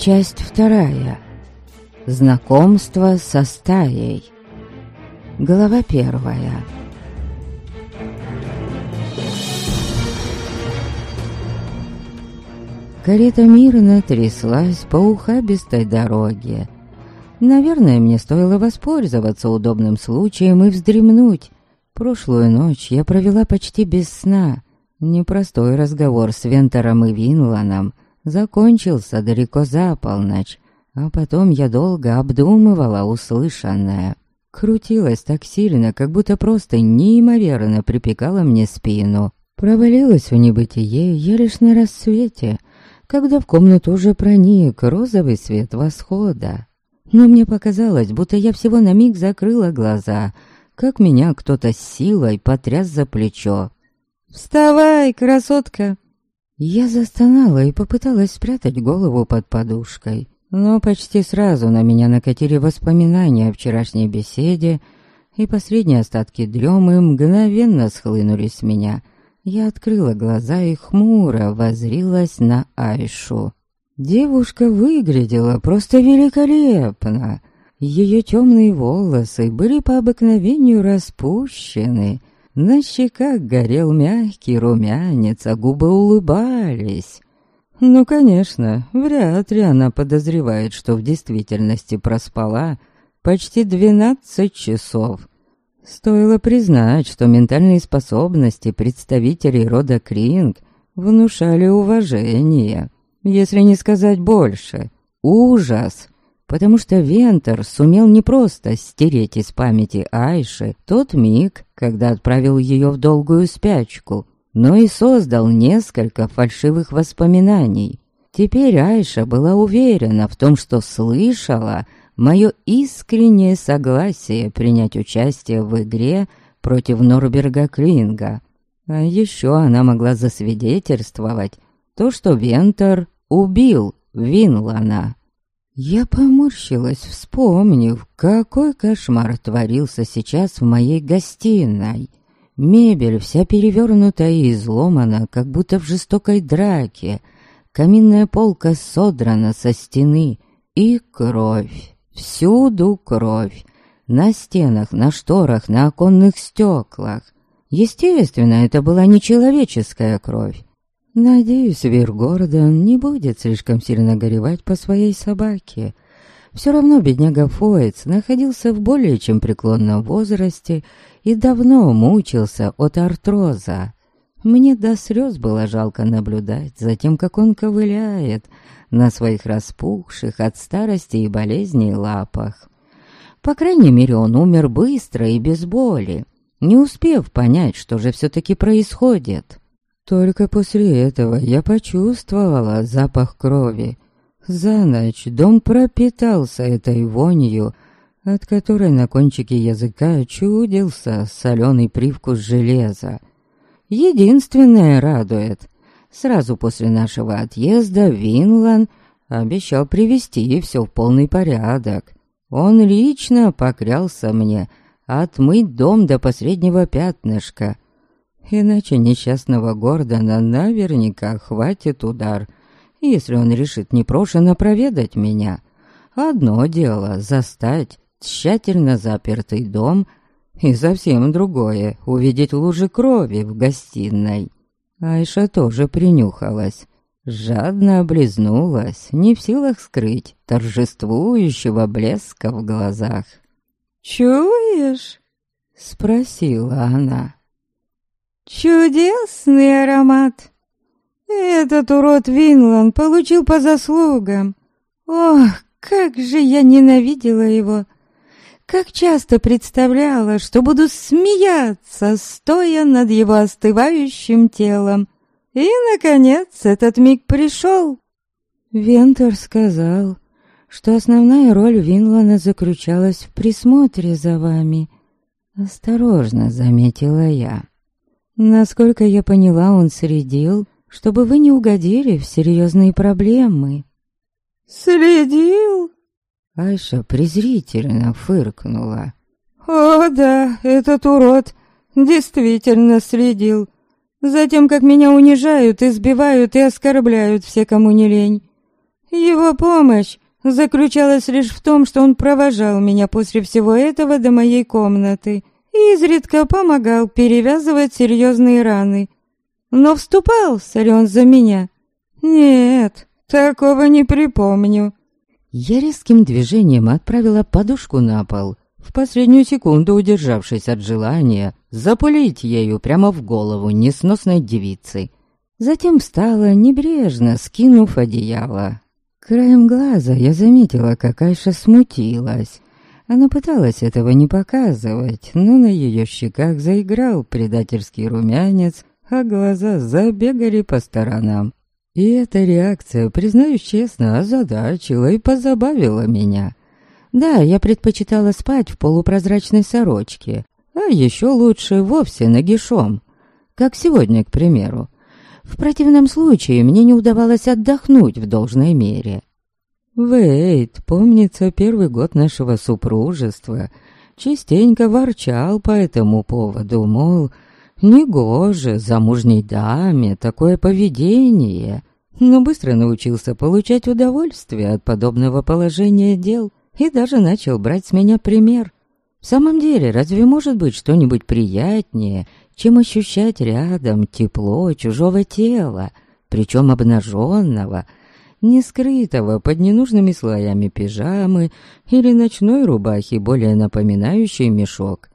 Часть вторая. Знакомство со стаей. Глава первая. Карета мирно тряслась по ухабистой дороге. Наверное, мне стоило воспользоваться удобным случаем и вздремнуть. Прошлую ночь я провела почти без сна. Непростой разговор с Вентером и Винланом закончился далеко за полночь, а потом я долго обдумывала услышанное. Крутилась так сильно, как будто просто неимоверно припекала мне спину. Провалилась в небытие я лишь на рассвете, когда в комнату уже проник розовый свет восхода. Но мне показалось, будто я всего на миг закрыла глаза, как меня кто-то силой потряс за плечо. «Вставай, красотка!» Я застонала и попыталась спрятать голову под подушкой, но почти сразу на меня накатили воспоминания о вчерашней беседе, и последние остатки дремы мгновенно схлынули с меня. Я открыла глаза и хмуро возрилась на Айшу. Девушка выглядела просто великолепно. Ее темные волосы были по обыкновению распущены. На щеках горел мягкий румянец, а губы улыбались. Ну, конечно, вряд ли она подозревает, что в действительности проспала почти двенадцать часов. Стоило признать, что ментальные способности представителей рода Кринг внушали уважение если не сказать больше. Ужас! Потому что Вентер сумел не просто стереть из памяти Айши тот миг, когда отправил ее в долгую спячку, но и создал несколько фальшивых воспоминаний. Теперь Айша была уверена в том, что слышала мое искреннее согласие принять участие в игре против Норберга Клинга. А еще она могла засвидетельствовать то, что Вентер убил Винлана. Я поморщилась, вспомнив, какой кошмар творился сейчас в моей гостиной. Мебель вся перевернутая и изломана, как будто в жестокой драке. Каминная полка содрана со стены. И кровь. Всюду кровь. На стенах, на шторах, на оконных стеклах. Естественно, это была не человеческая кровь. Надеюсь, Вир Гордон не будет слишком сильно горевать по своей собаке. Все равно бедняга Фоиц находился в более чем преклонном возрасте и давно мучился от артроза. Мне до слез было жалко наблюдать за тем, как он ковыляет на своих распухших от старости и болезней лапах. По крайней мере, он умер быстро и без боли, не успев понять, что же все-таки происходит. Только после этого я почувствовала запах крови. За ночь дом пропитался этой вонью, от которой на кончике языка чудился соленый привкус железа. Единственное радует. Сразу после нашего отъезда Винлан обещал привести все в полный порядок. Он лично поклялся мне отмыть дом до последнего пятнышка — Иначе несчастного Гордона наверняка хватит удар, если он решит непрошено проведать меня. Одно дело — застать тщательно запертый дом, и совсем другое — увидеть лужи крови в гостиной. Айша тоже принюхалась, жадно облизнулась, не в силах скрыть торжествующего блеска в глазах. «Чуешь?» — спросила она. Чудесный аромат. Этот урод Винлан получил по заслугам. Ох, как же я ненавидела его. Как часто представляла, что буду смеяться, стоя над его остывающим телом. И, наконец, этот миг пришел. Вентер сказал, что основная роль Винлана заключалась в присмотре за вами. Осторожно заметила я. Насколько я поняла, он следил, чтобы вы не угодили в серьезные проблемы. Следил? Айша презрительно фыркнула. О, да, этот урод действительно следил. Затем, как меня унижают, избивают и оскорбляют все, кому не лень. Его помощь заключалась лишь в том, что он провожал меня после всего этого до моей комнаты и изредка помогал перевязывать серьезные раны. Но вступался ли он за меня? Нет, такого не припомню. Я резким движением отправила подушку на пол, в последнюю секунду удержавшись от желания запулить ею прямо в голову несносной девицы. Затем встала, небрежно скинув одеяло. Краем глаза я заметила, как Айша смутилась. Она пыталась этого не показывать, но на ее щеках заиграл предательский румянец, а глаза забегали по сторонам. И эта реакция, признаюсь честно, озадачила и позабавила меня. Да, я предпочитала спать в полупрозрачной сорочке, а еще лучше вовсе нагишом, как сегодня, к примеру. В противном случае мне не удавалось отдохнуть в должной мере. Вейт, помнится, первый год нашего супружества, частенько ворчал по этому поводу, мол, негоже замужней даме такое поведение, но быстро научился получать удовольствие от подобного положения дел и даже начал брать с меня пример. В самом деле, разве может быть что-нибудь приятнее, чем ощущать рядом тепло чужого тела, причем обнаженного, не скрытого под ненужными слоями пижамы или ночной рубахи, более напоминающей мешок.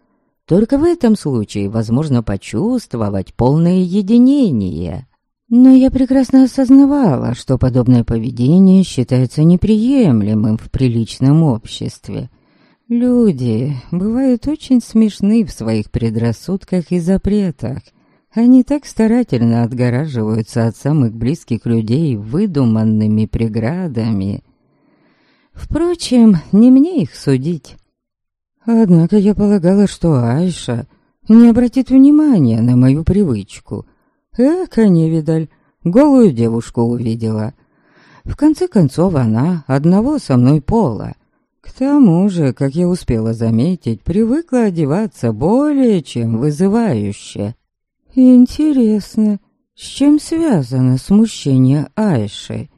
Только в этом случае возможно почувствовать полное единение. Но я прекрасно осознавала, что подобное поведение считается неприемлемым в приличном обществе. Люди бывают очень смешны в своих предрассудках и запретах. Они так старательно отгораживаются от самых близких людей выдуманными преградами. Впрочем, не мне их судить. Однако я полагала, что Айша не обратит внимания на мою привычку. Эка невидаль, голую девушку увидела. В конце концов, она одного со мной пола. К тому же, как я успела заметить, привыкла одеваться более чем вызывающе. Интересно, с чем связано смущение Айши?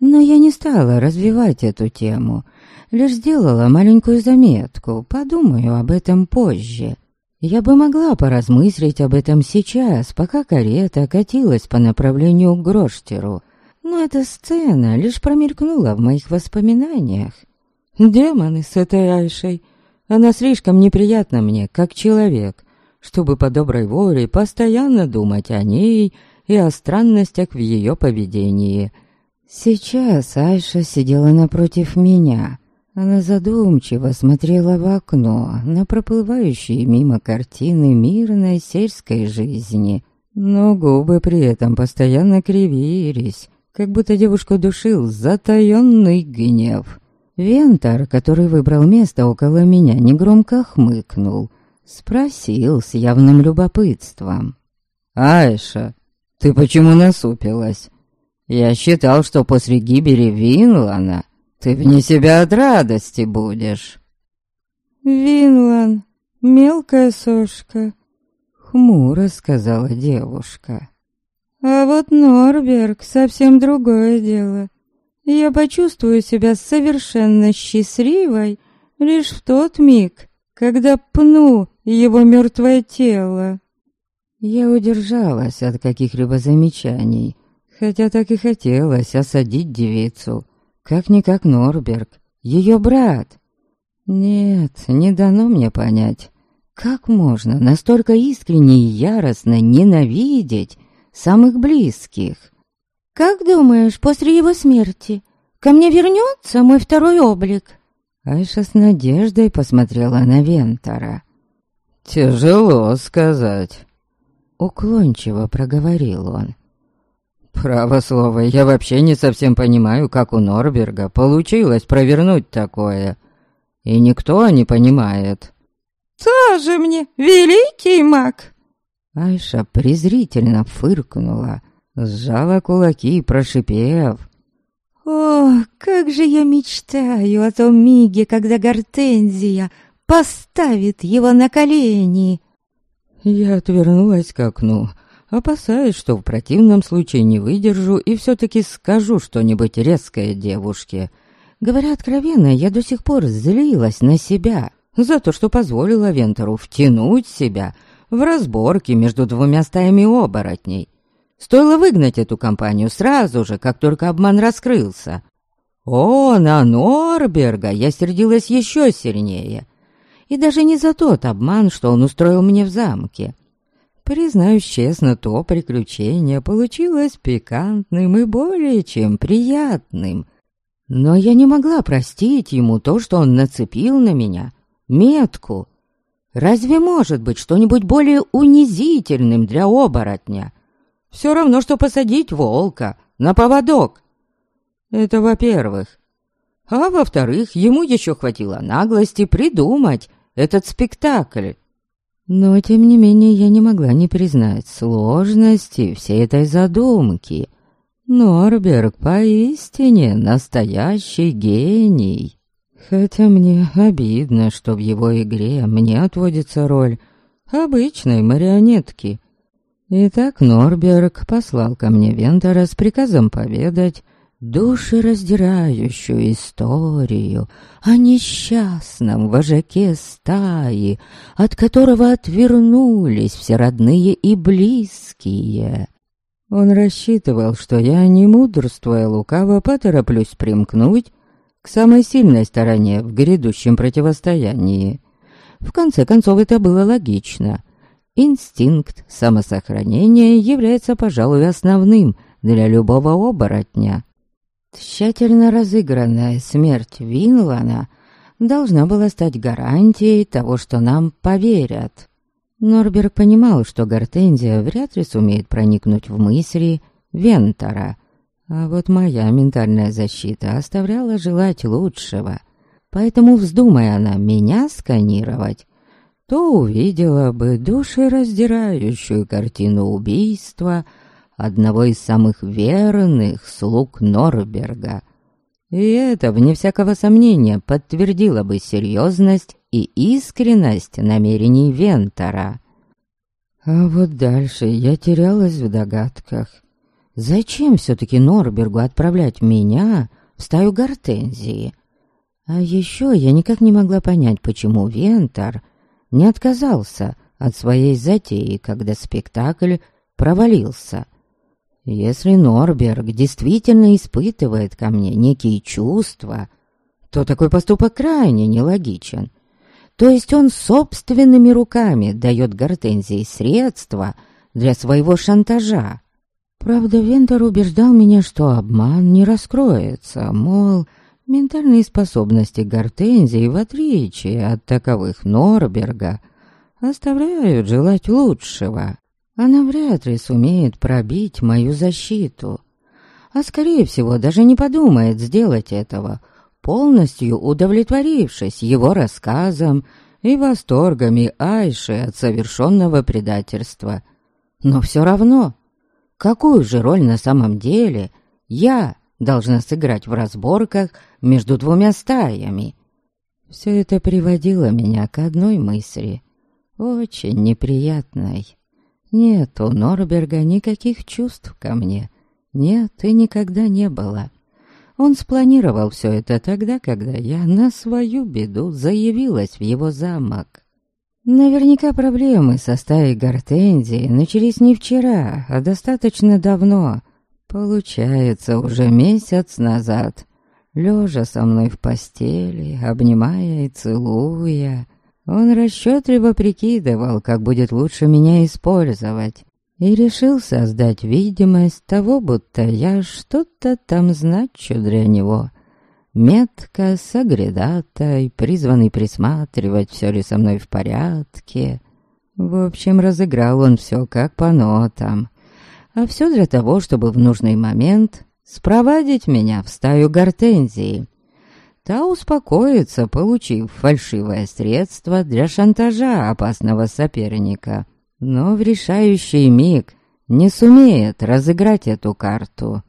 Но я не стала развивать эту тему, лишь сделала маленькую заметку, подумаю об этом позже. Я бы могла поразмыслить об этом сейчас, пока карета катилась по направлению к Гроштеру, но эта сцена лишь промелькнула в моих воспоминаниях. Демоны с этой Айшей. Она слишком неприятна мне, как человек, чтобы по доброй воле постоянно думать о ней и о странностях в ее поведении. Сейчас Айша сидела напротив меня. Она задумчиво смотрела в окно на проплывающие мимо картины мирной сельской жизни, но губы при этом постоянно кривились, как будто девушку душил затаённый гнев. Вентар, который выбрал место около меня, негромко хмыкнул. Спросил с явным любопытством. «Айша, ты почему насупилась? Я считал, что после гибели Винлана ты вне себя от радости будешь». «Винлан, мелкая сошка», — хмуро сказала девушка. «А вот Норберг совсем другое дело я почувствую себя совершенно счастливой лишь в тот миг, когда пну его мертвое тело. Я удержалась от каких-либо замечаний, хотя так и хотелось осадить девицу. Как-никак Норберг, ее брат. Нет, не дано мне понять, как можно настолько искренне и яростно ненавидеть самых близких. «Как думаешь, после его смерти ко мне вернется мой второй облик?» Айша с надеждой посмотрела на Вентора. «Тяжело сказать», — уклончиво проговорил он. «Право слово, я вообще не совсем понимаю, как у Норберга получилось провернуть такое. И никто не понимает». «Тоже мне великий маг!» Айша презрительно фыркнула, сжала кулаки, прошипев. «О, как же я мечтаю о том миге, когда Гортензия поставит его на колени!» Я отвернулась к окну, опасаясь, что в противном случае не выдержу и все-таки скажу что-нибудь резкое девушке. Говоря откровенно, я до сих пор злилась на себя за то, что позволила Вентору втянуть себя в разборки между двумя стаями оборотней. Стоило выгнать эту компанию сразу же, как только обман раскрылся. О, на Норберга я сердилась еще сильнее. И даже не за тот обман, что он устроил мне в замке. Признаюсь честно, то приключение получилось пикантным и более чем приятным. Но я не могла простить ему то, что он нацепил на меня метку. Разве может быть что-нибудь более унизительным для оборотня? Все равно, что посадить волка на поводок. Это во-первых. А во-вторых, ему еще хватило наглости придумать этот спектакль. Но, тем не менее, я не могла не признать сложности всей этой задумки. Норберг поистине настоящий гений. Хотя мне обидно, что в его игре мне отводится роль обычной марионетки. Итак, Норберг послал ко мне Вентера с приказом поведать душераздирающую историю о несчастном вожаке стаи, от которого отвернулись все родные и близкие. Он рассчитывал, что я, не мудрствуя лукаво, потороплюсь примкнуть к самой сильной стороне в грядущем противостоянии. В конце концов, это было логично. Инстинкт самосохранения является, пожалуй, основным для любого оборотня. Тщательно разыгранная смерть Винлана должна была стать гарантией того, что нам поверят. Норберг понимал, что Гортензия вряд ли сумеет проникнуть в мысли Вентора, а вот моя ментальная защита оставляла желать лучшего. Поэтому, вздумая она меня сканировать, то увидела бы душераздирающую картину убийства одного из самых верных слуг Норберга. И это, вне всякого сомнения, подтвердило бы серьезность и искренность намерений Вентора. А вот дальше я терялась в догадках. Зачем все-таки Норбергу отправлять меня в стаю гортензии? А еще я никак не могла понять, почему Вентор не отказался от своей затеи, когда спектакль провалился. Если Норберг действительно испытывает ко мне некие чувства, то такой поступок крайне нелогичен. То есть он собственными руками дает Гортензии средства для своего шантажа. Правда, Вентер убеждал меня, что обман не раскроется, мол, Ментальные способности Гортензии, в отличие от таковых Норберга, оставляют желать лучшего. Она вряд ли сумеет пробить мою защиту. А скорее всего даже не подумает сделать этого, полностью удовлетворившись его рассказом и восторгами Айши от совершенного предательства. Но все равно, какую же роль на самом деле я должна сыграть в разборках между двумя стаями. Все это приводило меня к одной мысли, очень неприятной. Нет у Норберга никаких чувств ко мне. Нет и никогда не было. Он спланировал все это тогда, когда я на свою беду заявилась в его замок. Наверняка проблемы со стаей гортензии начались не вчера, а достаточно давно. Получается, уже месяц назад лежа со мной в постели, обнимая и целуя. Он расчетливо прикидывал, как будет лучше меня использовать, и решил создать видимость того, будто я что-то там значу для него. Метко, сагредатой, призванный присматривать, все ли со мной в порядке. В общем, разыграл он все как по нотам. А все для того, чтобы в нужный момент спровадить меня в стаю гортензии. Та успокоится, получив фальшивое средство для шантажа опасного соперника, но в решающий миг не сумеет разыграть эту карту.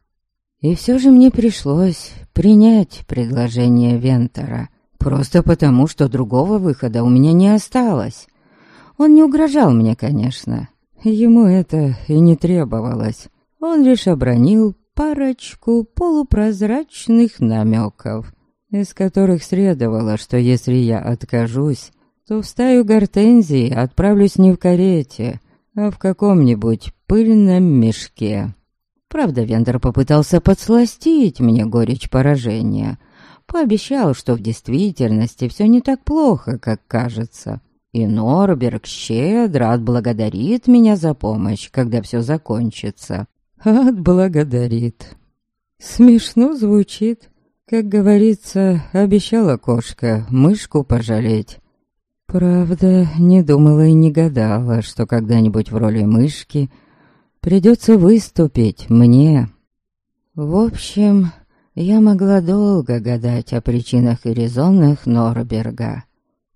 И все же мне пришлось принять предложение Вентера, просто потому, что другого выхода у меня не осталось. Он не угрожал мне, конечно, Ему это и не требовалось. Он лишь обронил парочку полупрозрачных намеков, из которых следовало, что если я откажусь, то в стаю гортензии отправлюсь не в карете, а в каком-нибудь пыльном мешке. Правда, Вендер попытался подсластить мне горечь поражения. Пообещал, что в действительности все не так плохо, как кажется. И Норберг щедро отблагодарит меня за помощь, когда все закончится. Отблагодарит. Смешно звучит. Как говорится, обещала кошка мышку пожалеть. Правда, не думала и не гадала, что когда-нибудь в роли мышки придется выступить мне. В общем, я могла долго гадать о причинах и резонах Норберга.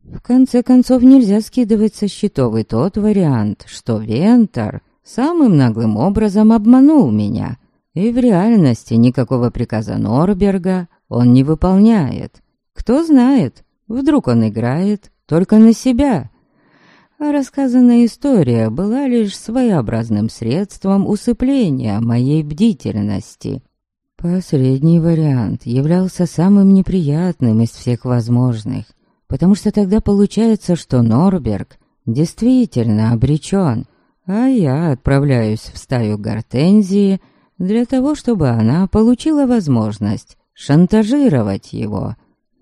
В конце концов, нельзя скидывать со счетов и тот вариант, что Вентор самым наглым образом обманул меня, и в реальности никакого приказа Норберга он не выполняет. Кто знает, вдруг он играет только на себя. А рассказанная история была лишь своеобразным средством усыпления моей бдительности. Последний вариант являлся самым неприятным из всех возможных, потому что тогда получается, что Норберг действительно обречен, а я отправляюсь в стаю гортензии для того, чтобы она получила возможность шантажировать его.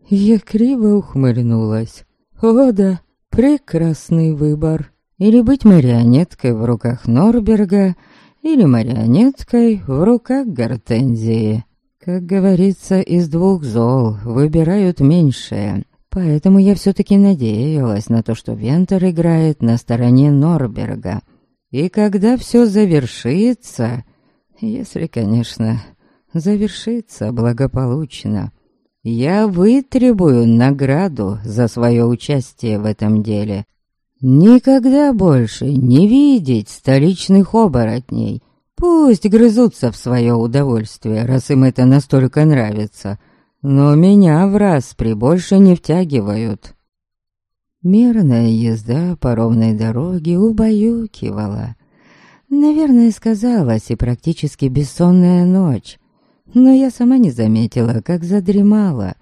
Я криво ухмыльнулась. О да, прекрасный выбор. Или быть марионеткой в руках Норберга, или марионеткой в руках Гортензии. Как говорится, из двух зол выбирают меньшее. Поэтому я все-таки надеялась на то, что Вентер играет на стороне Норберга. И когда все завершится, если, конечно, завершится благополучно, я вытребую награду за свое участие в этом деле. Никогда больше не видеть столичных оборотней. Пусть грызутся в свое удовольствие, раз им это настолько нравится, но меня в раз при больше не втягивают. Мерная езда по ровной дороге убаюкивала. Наверное, сказалась и практически бессонная ночь но я сама не заметила, как задремала.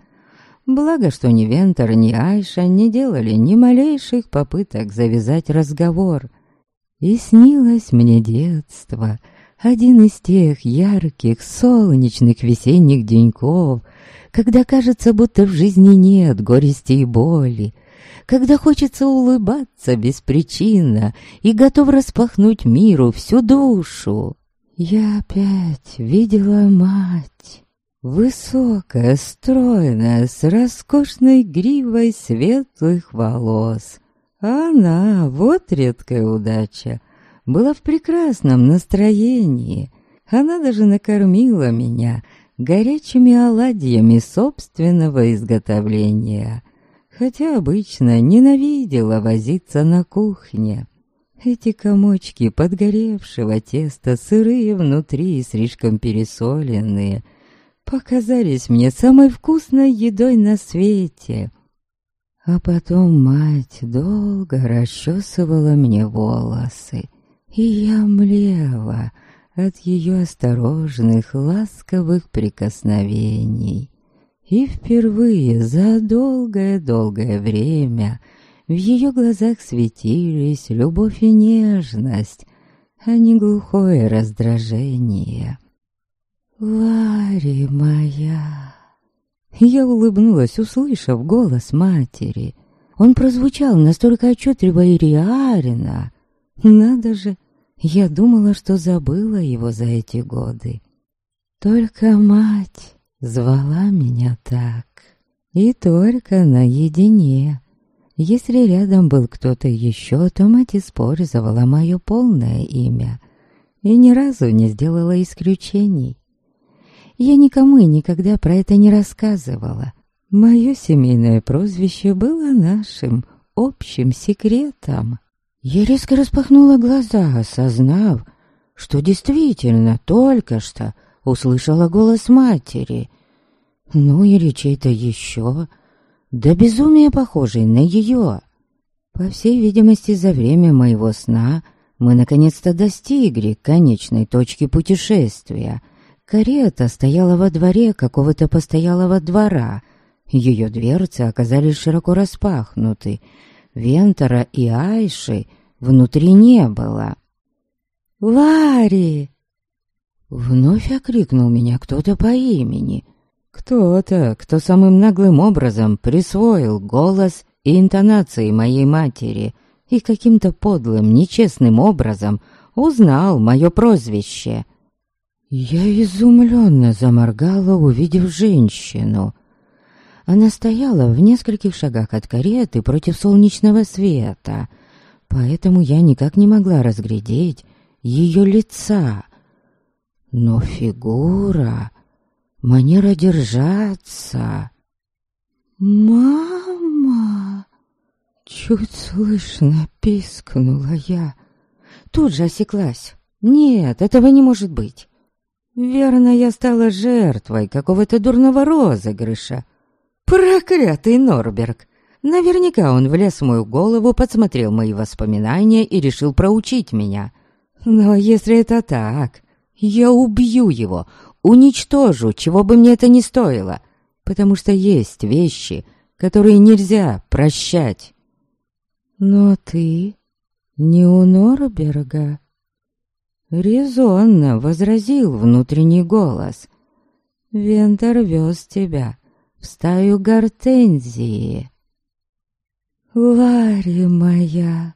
Благо, что ни Вентер, ни Айша не делали ни малейших попыток завязать разговор. И снилось мне детство, один из тех ярких, солнечных весенних деньков, когда кажется, будто в жизни нет горести и боли, когда хочется улыбаться беспричинно и готов распахнуть миру всю душу. Я опять видела мать. Высокая, стройная, с роскошной гривой светлых волос. Она, вот редкая удача, была в прекрасном настроении. Она даже накормила меня горячими оладьями собственного изготовления, хотя обычно ненавидела возиться на кухне. Эти комочки подгоревшего теста, сырые внутри и слишком пересоленные, показались мне самой вкусной едой на свете. А потом мать долго расчесывала мне волосы, и я млела от ее осторожных, ласковых прикосновений. И впервые за долгое-долгое время — в ее глазах светились любовь и нежность, а не глухое раздражение. «Ларри моя!» Я улыбнулась, услышав голос матери. Он прозвучал настолько отчетливо и реально. Надо же, я думала, что забыла его за эти годы. Только мать звала меня так. И только наедине. Если рядом был кто-то еще, то мать использовала мое полное имя и ни разу не сделала исключений. Я никому и никогда про это не рассказывала. Мое семейное прозвище было нашим общим секретом. Я резко распахнула глаза, осознав, что действительно только что услышала голос матери. Ну или чей-то еще до безумия похожий на ее. По всей видимости, за время моего сна Мы наконец-то достигли конечной точки путешествия. Карета стояла во дворе какого-то постоялого двора. Ее дверцы оказались широко распахнуты. Вентора и Айши внутри не было. «Вари!» Вновь окрикнул меня кто-то по имени. Кто-то, кто самым наглым образом присвоил голос и интонации моей матери и каким-то подлым, нечестным образом узнал мое прозвище. Я изумленно заморгала, увидев женщину. Она стояла в нескольких шагах от кареты против солнечного света, поэтому я никак не могла разглядеть ее лица. Но фигура, манера держаться... «Мама!» Чуть слышно пискнула я. Тут же осеклась. Нет, этого не может быть. Верно, я стала жертвой какого-то дурного розыгрыша. Проклятый Норберг! Наверняка он влез в мою голову, подсмотрел мои воспоминания и решил проучить меня. Но если это так, я убью его, уничтожу, чего бы мне это ни стоило, потому что есть вещи, которые нельзя прощать. Но ты не у Норберга. Резонно возразил внутренний голос. Вентер вез тебя в стаю гортензии. «Ларри моя!»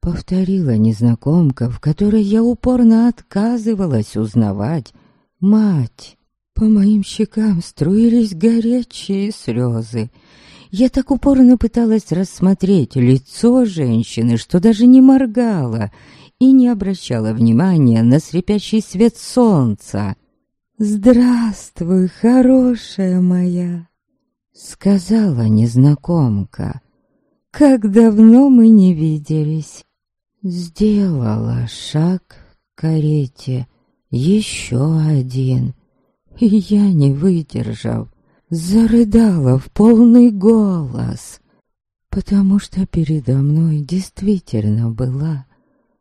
Повторила незнакомка, в которой я упорно отказывалась узнавать мать. По моим щекам струились горячие слезы. Я так упорно пыталась рассмотреть лицо женщины, что даже не моргала и не обращала внимания на слепящий свет солнца. «Здравствуй, хорошая моя!» — сказала незнакомка. «Как давно мы не виделись!» Сделала шаг к карете, еще один, и я, не выдержав, зарыдала в полный голос, потому что передо мной действительно была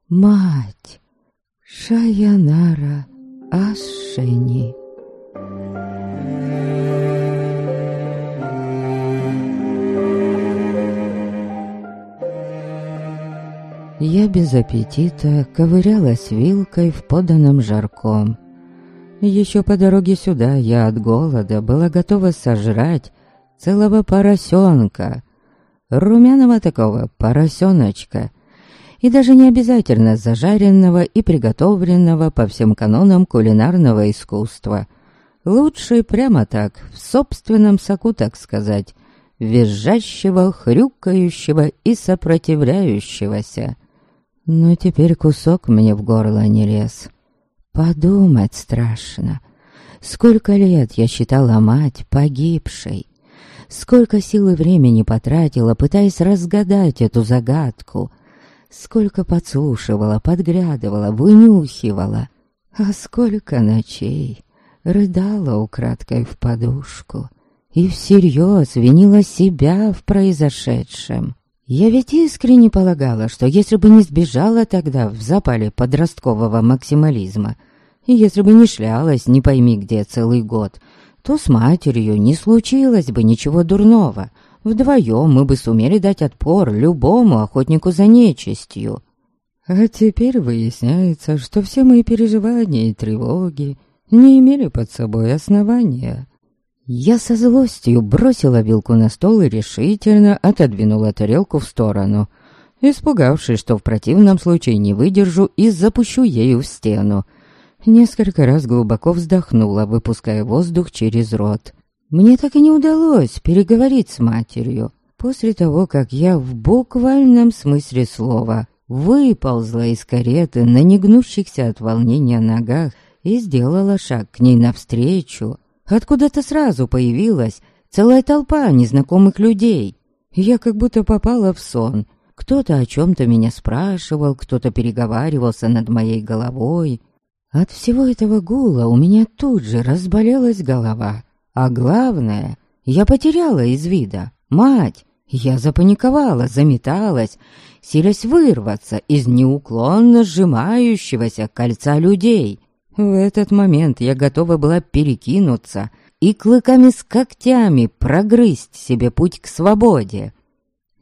мать Шаянара Ашени. Я без аппетита ковырялась вилкой в поданном жарком. Еще по дороге сюда я от голода была готова сожрать целого поросенка, румяного такого поросеночка, и даже не обязательно зажаренного и приготовленного по всем канонам кулинарного искусства. Лучше прямо так, в собственном соку, так сказать, визжащего, хрюкающего и сопротивляющегося. Но теперь кусок мне в горло не лез. Подумать страшно. Сколько лет я считала мать погибшей. Сколько сил и времени потратила, пытаясь разгадать эту загадку. Сколько подслушивала, подглядывала, вынюхивала. А сколько ночей рыдала украдкой в подушку и всерьез винила себя в произошедшем. Я ведь искренне полагала, что если бы не сбежала тогда в запале подросткового максимализма, и если бы не шлялась не пойми где целый год, то с матерью не случилось бы ничего дурного. Вдвоем мы бы сумели дать отпор любому охотнику за нечистью. А теперь выясняется, что все мои переживания и тревоги не имели под собой основания. Я со злостью бросила вилку на стол и решительно отодвинула тарелку в сторону, испугавшись, что в противном случае не выдержу и запущу ею в стену. Несколько раз глубоко вздохнула, выпуская воздух через рот. Мне так и не удалось переговорить с матерью. После того, как я в буквальном смысле слова выползла из кареты на негнущихся от волнения ногах и сделала шаг к ней навстречу, Откуда-то сразу появилась целая толпа незнакомых людей. Я как будто попала в сон. Кто-то о чем-то меня спрашивал, кто-то переговаривался над моей головой. От всего этого гула у меня тут же разболелась голова. А главное, я потеряла из вида мать Я запаниковала, заметалась, силясь вырваться из неуклонно сжимающегося кольца людей. В этот момент я готова была перекинуться и клыками с когтями прогрызть себе путь к свободе.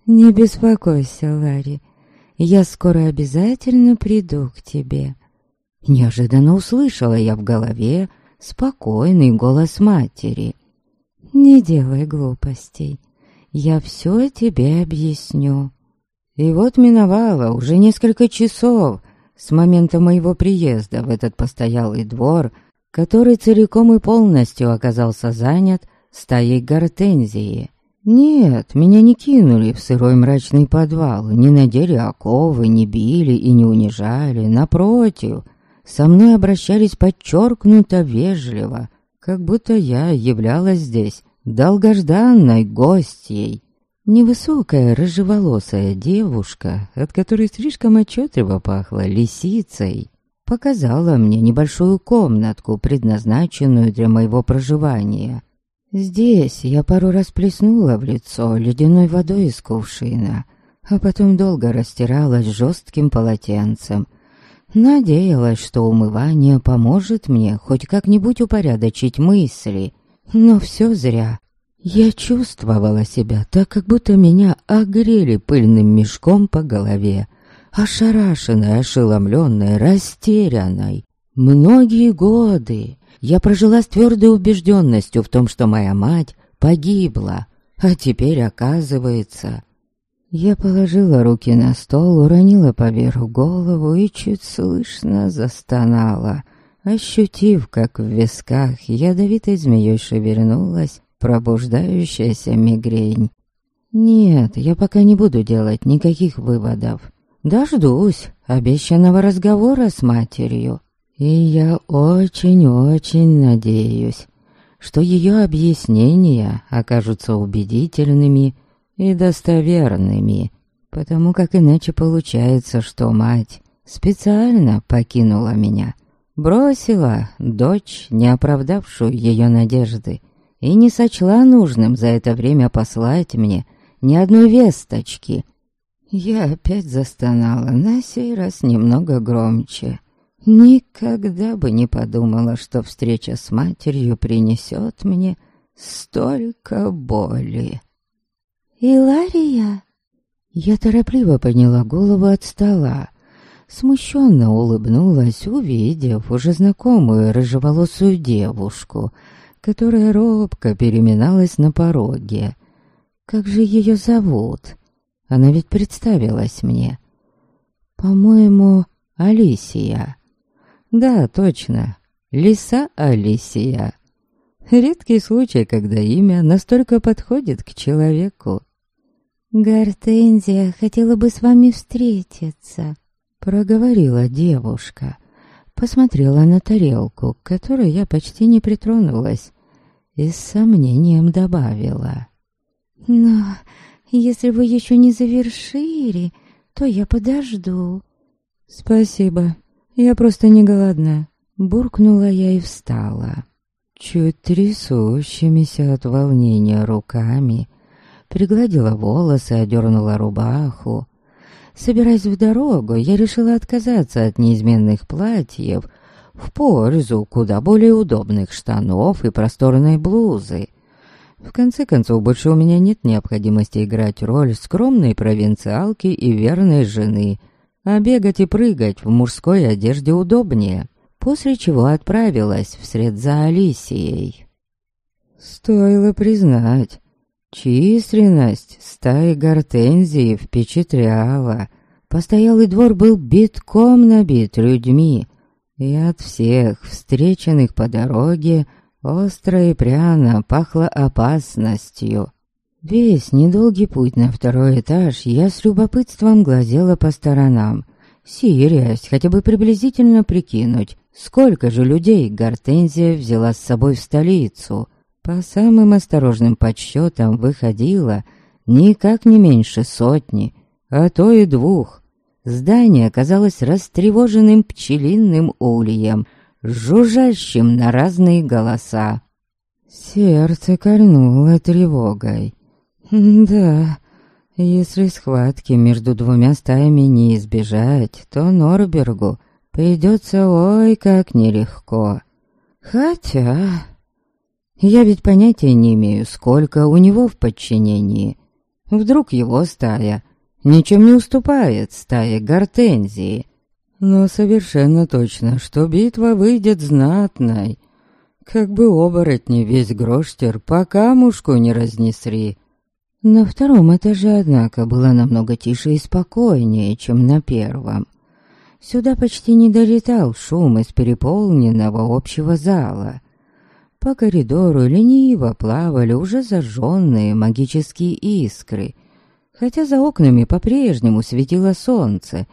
«Не беспокойся, Ларри, я скоро обязательно приду к тебе». Неожиданно услышала я в голове спокойный голос матери. «Не делай глупостей, я все тебе объясню». И вот миновало уже несколько часов с момента моего приезда в этот постоялый двор, который целиком и полностью оказался занят стаей гортензии. Нет, меня не кинули в сырой мрачный подвал, не надели оковы, не били и не унижали, напротив, со мной обращались подчеркнуто вежливо, как будто я являлась здесь долгожданной гостьей. Невысокая рыжеволосая девушка, от которой слишком отчетливо пахло лисицей, показала мне небольшую комнатку, предназначенную для моего проживания. Здесь я пару раз плеснула в лицо ледяной водой из кувшина, а потом долго растиралась жестким полотенцем. Надеялась, что умывание поможет мне хоть как-нибудь упорядочить мысли, но все зря. Я чувствовала себя так, как будто меня огрели пыльным мешком по голове. Ошарашенной, ошеломленной, растерянной. Многие годы я прожила с твердой убежденностью в том, что моя мать погибла, а теперь оказывается... Я положила руки на стол, уронила поверху голову и чуть слышно застонала, ощутив, как в висках ядовитой змеей шевельнулась пробуждающаяся мигрень. Нет, я пока не буду делать никаких выводов. Дождусь обещанного разговора с матерью. И я очень-очень надеюсь, что ее объяснения окажутся убедительными и достоверными, потому как иначе получается, что мать специально покинула меня, бросила дочь, не оправдавшую ее надежды, и не сочла нужным за это время послать мне ни одной весточки. Я опять застонала, на сей раз немного громче. Никогда бы не подумала, что встреча с матерью принесет мне столько боли. «Илария?» Я торопливо подняла голову от стола, смущенно улыбнулась, увидев уже знакомую рыжеволосую девушку — которая робко переминалась на пороге. Как же ее зовут? Она ведь представилась мне. По-моему, Алисия. Да, точно. Лиса Алисия. Редкий случай, когда имя настолько подходит к человеку. «Гортензия хотела бы с вами встретиться», — проговорила девушка посмотрела на тарелку, к которой я почти не притронулась, и с сомнением добавила. «Но если вы еще не завершили, то я подожду». «Спасибо, я просто не голодна», — буркнула я и встала. Чуть трясущимися от волнения руками пригладила волосы, одернула рубаху, Собираясь в дорогу, я решила отказаться от неизменных платьев в пользу куда более удобных штанов и просторной блузы. В конце концов, больше у меня нет необходимости играть роль скромной провинциалки и верной жены, а бегать и прыгать в мужской одежде удобнее, после чего отправилась вслед за Алисией. Стоило признать, Численность стаи гортензии впечатляла. Постоялый двор был битком набит людьми, и от всех встреченных по дороге остро и пряно пахло опасностью. Весь недолгий путь на второй этаж я с любопытством глазела по сторонам, сирясь хотя бы приблизительно прикинуть, сколько же людей Гортензия взяла с собой в столицу — по самым осторожным подсчетам выходило никак не меньше сотни, а то и двух. Здание казалось растревоженным пчелиным ульем, жужжащим на разные голоса. Сердце кольнуло тревогой. Да, Если схватки между двумя стаями не избежать, то Норбергу придется ой как нелегко. Хотя... Я ведь понятия не имею, сколько у него в подчинении. Вдруг его стая ничем не уступает стае гортензии. Но совершенно точно, что битва выйдет знатной. Как бы оборотни весь гроштер по камушку не разнесли. На втором этаже, однако, было намного тише и спокойнее, чем на первом. Сюда почти не долетал шум из переполненного общего зала. По коридору лениво плавали уже зажженные магические искры, хотя за окнами по-прежнему светило солнце,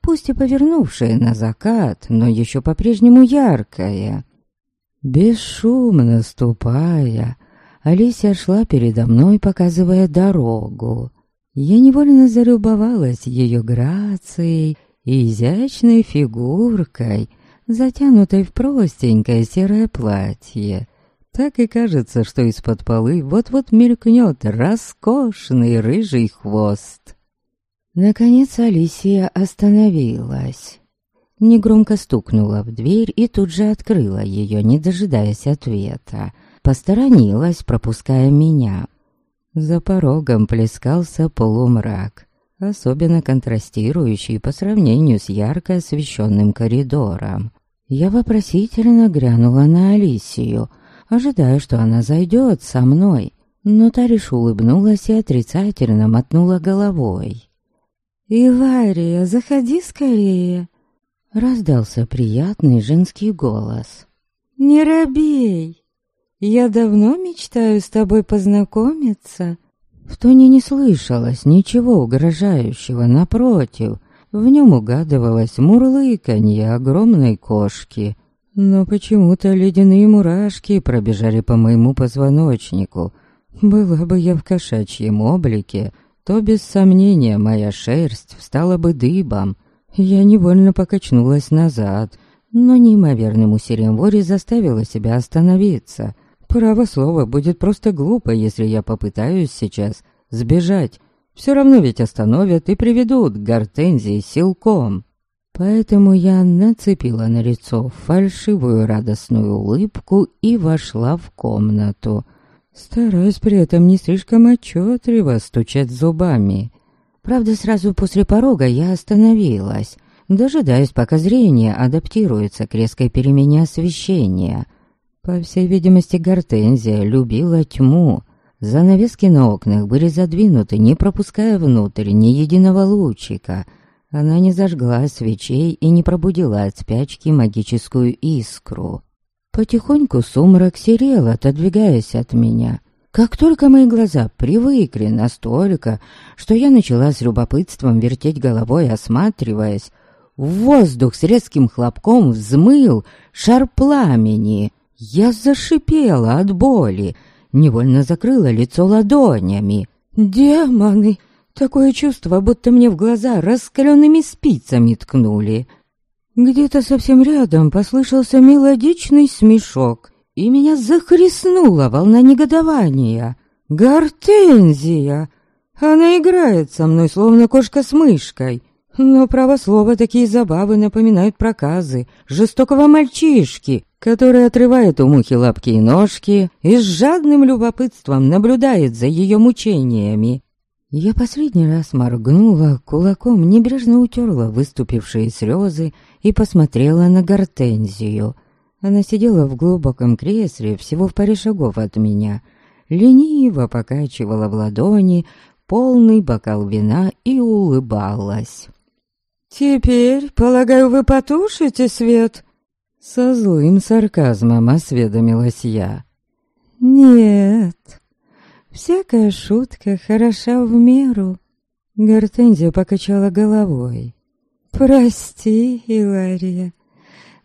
пусть и повернувшее на закат, но еще по-прежнему яркое. Бесшумно ступая, Алисия шла передо мной, показывая дорогу. Я невольно зарюбовалась ее грацией и изящной фигуркой, затянутой в простенькое серое платье. Так и кажется, что из-под полы вот-вот мелькнет роскошный рыжий хвост. Наконец Алисия остановилась. Негромко стукнула в дверь и тут же открыла ее, не дожидаясь ответа. Посторонилась, пропуская меня. За порогом плескался полумрак особенно контрастирующий по сравнению с ярко освещенным коридором. Я вопросительно глянула на Алисию, ожидая, что она зайдет со мной, но та лишь улыбнулась и отрицательно мотнула головой. «Илария, заходи скорее!» Раздался приятный женский голос. «Не робей! Я давно мечтаю с тобой познакомиться!» В тоне не слышалось ничего угрожающего, напротив. В нем угадывалось мурлыканье огромной кошки. Но почему-то ледяные мурашки пробежали по моему позвоночнику. Была бы я в кошачьем облике, то без сомнения моя шерсть встала бы дыбом. Я невольно покачнулась назад, но неимоверным усилием воли заставила себя остановиться. Право слово, будет просто глупо, если я попытаюсь сейчас сбежать. Все равно ведь остановят и приведут к гортензии силком. Поэтому я нацепила на лицо фальшивую радостную улыбку и вошла в комнату, стараясь при этом не слишком отчетливо стучать зубами. Правда, сразу после порога я остановилась, дожидаясь, пока зрение адаптируется к резкой перемене освещения — по всей видимости, Гортензия любила тьму. Занавески на окнах были задвинуты, не пропуская внутрь ни единого лучика. Она не зажгла свечей и не пробудила от спячки магическую искру. Потихоньку сумрак серел, отодвигаясь от меня. Как только мои глаза привыкли настолько, что я начала с любопытством вертеть головой, осматриваясь, воздух с резким хлопком взмыл шар пламени — я зашипела от боли, невольно закрыла лицо ладонями. «Демоны!» Такое чувство, будто мне в глаза раскаленными спицами ткнули. Где-то совсем рядом послышался мелодичный смешок, и меня захлестнула волна негодования. «Гортензия!» Она играет со мной, словно кошка с мышкой. Но, право слово, такие забавы напоминают проказы жестокого мальчишки, который отрывает у мухи лапки и ножки и с жадным любопытством наблюдает за ее мучениями. Я последний раз моргнула, кулаком небрежно утерла выступившие слезы и посмотрела на гортензию. Она сидела в глубоком кресле, всего в паре шагов от меня, лениво покачивала в ладони полный бокал вина и улыбалась. «Теперь, полагаю, вы потушите свет?» Со злым сарказмом осведомилась я. «Нет, всякая шутка хороша в меру». Гортензия покачала головой. «Прости, Илария,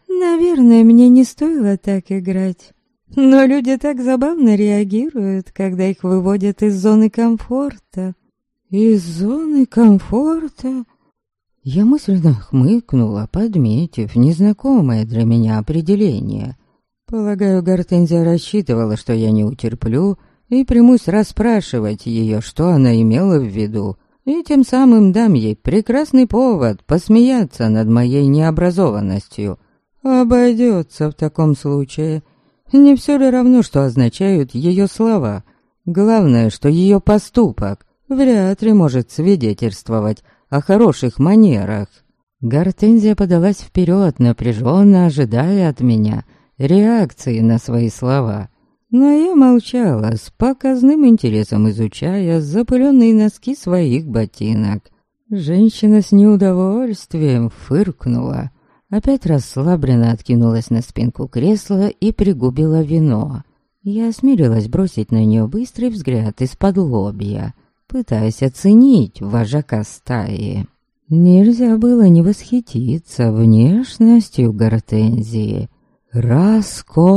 наверное, мне не стоило так играть. Но люди так забавно реагируют, когда их выводят из зоны комфорта». «Из зоны комфорта?» Я мысленно хмыкнула, подметив незнакомое для меня определение. Полагаю, Гортензия рассчитывала, что я не утерплю, и примусь расспрашивать ее, что она имела в виду, и тем самым дам ей прекрасный повод посмеяться над моей необразованностью. Обойдется в таком случае. Не все ли равно, что означают ее слова? Главное, что ее поступок вряд ли может свидетельствовать о хороших манерах. Гортензия подалась вперед, напряженно ожидая от меня реакции на свои слова. Но я молчала, с показным интересом изучая запыленные носки своих ботинок. Женщина с неудовольствием фыркнула. Опять расслабленно откинулась на спинку кресла и пригубила вино. Я осмелилась бросить на нее быстрый взгляд из-под лобья, пытаясь оценить вожака стаи. Нельзя было не восхититься внешностью гортензии. Роскошно!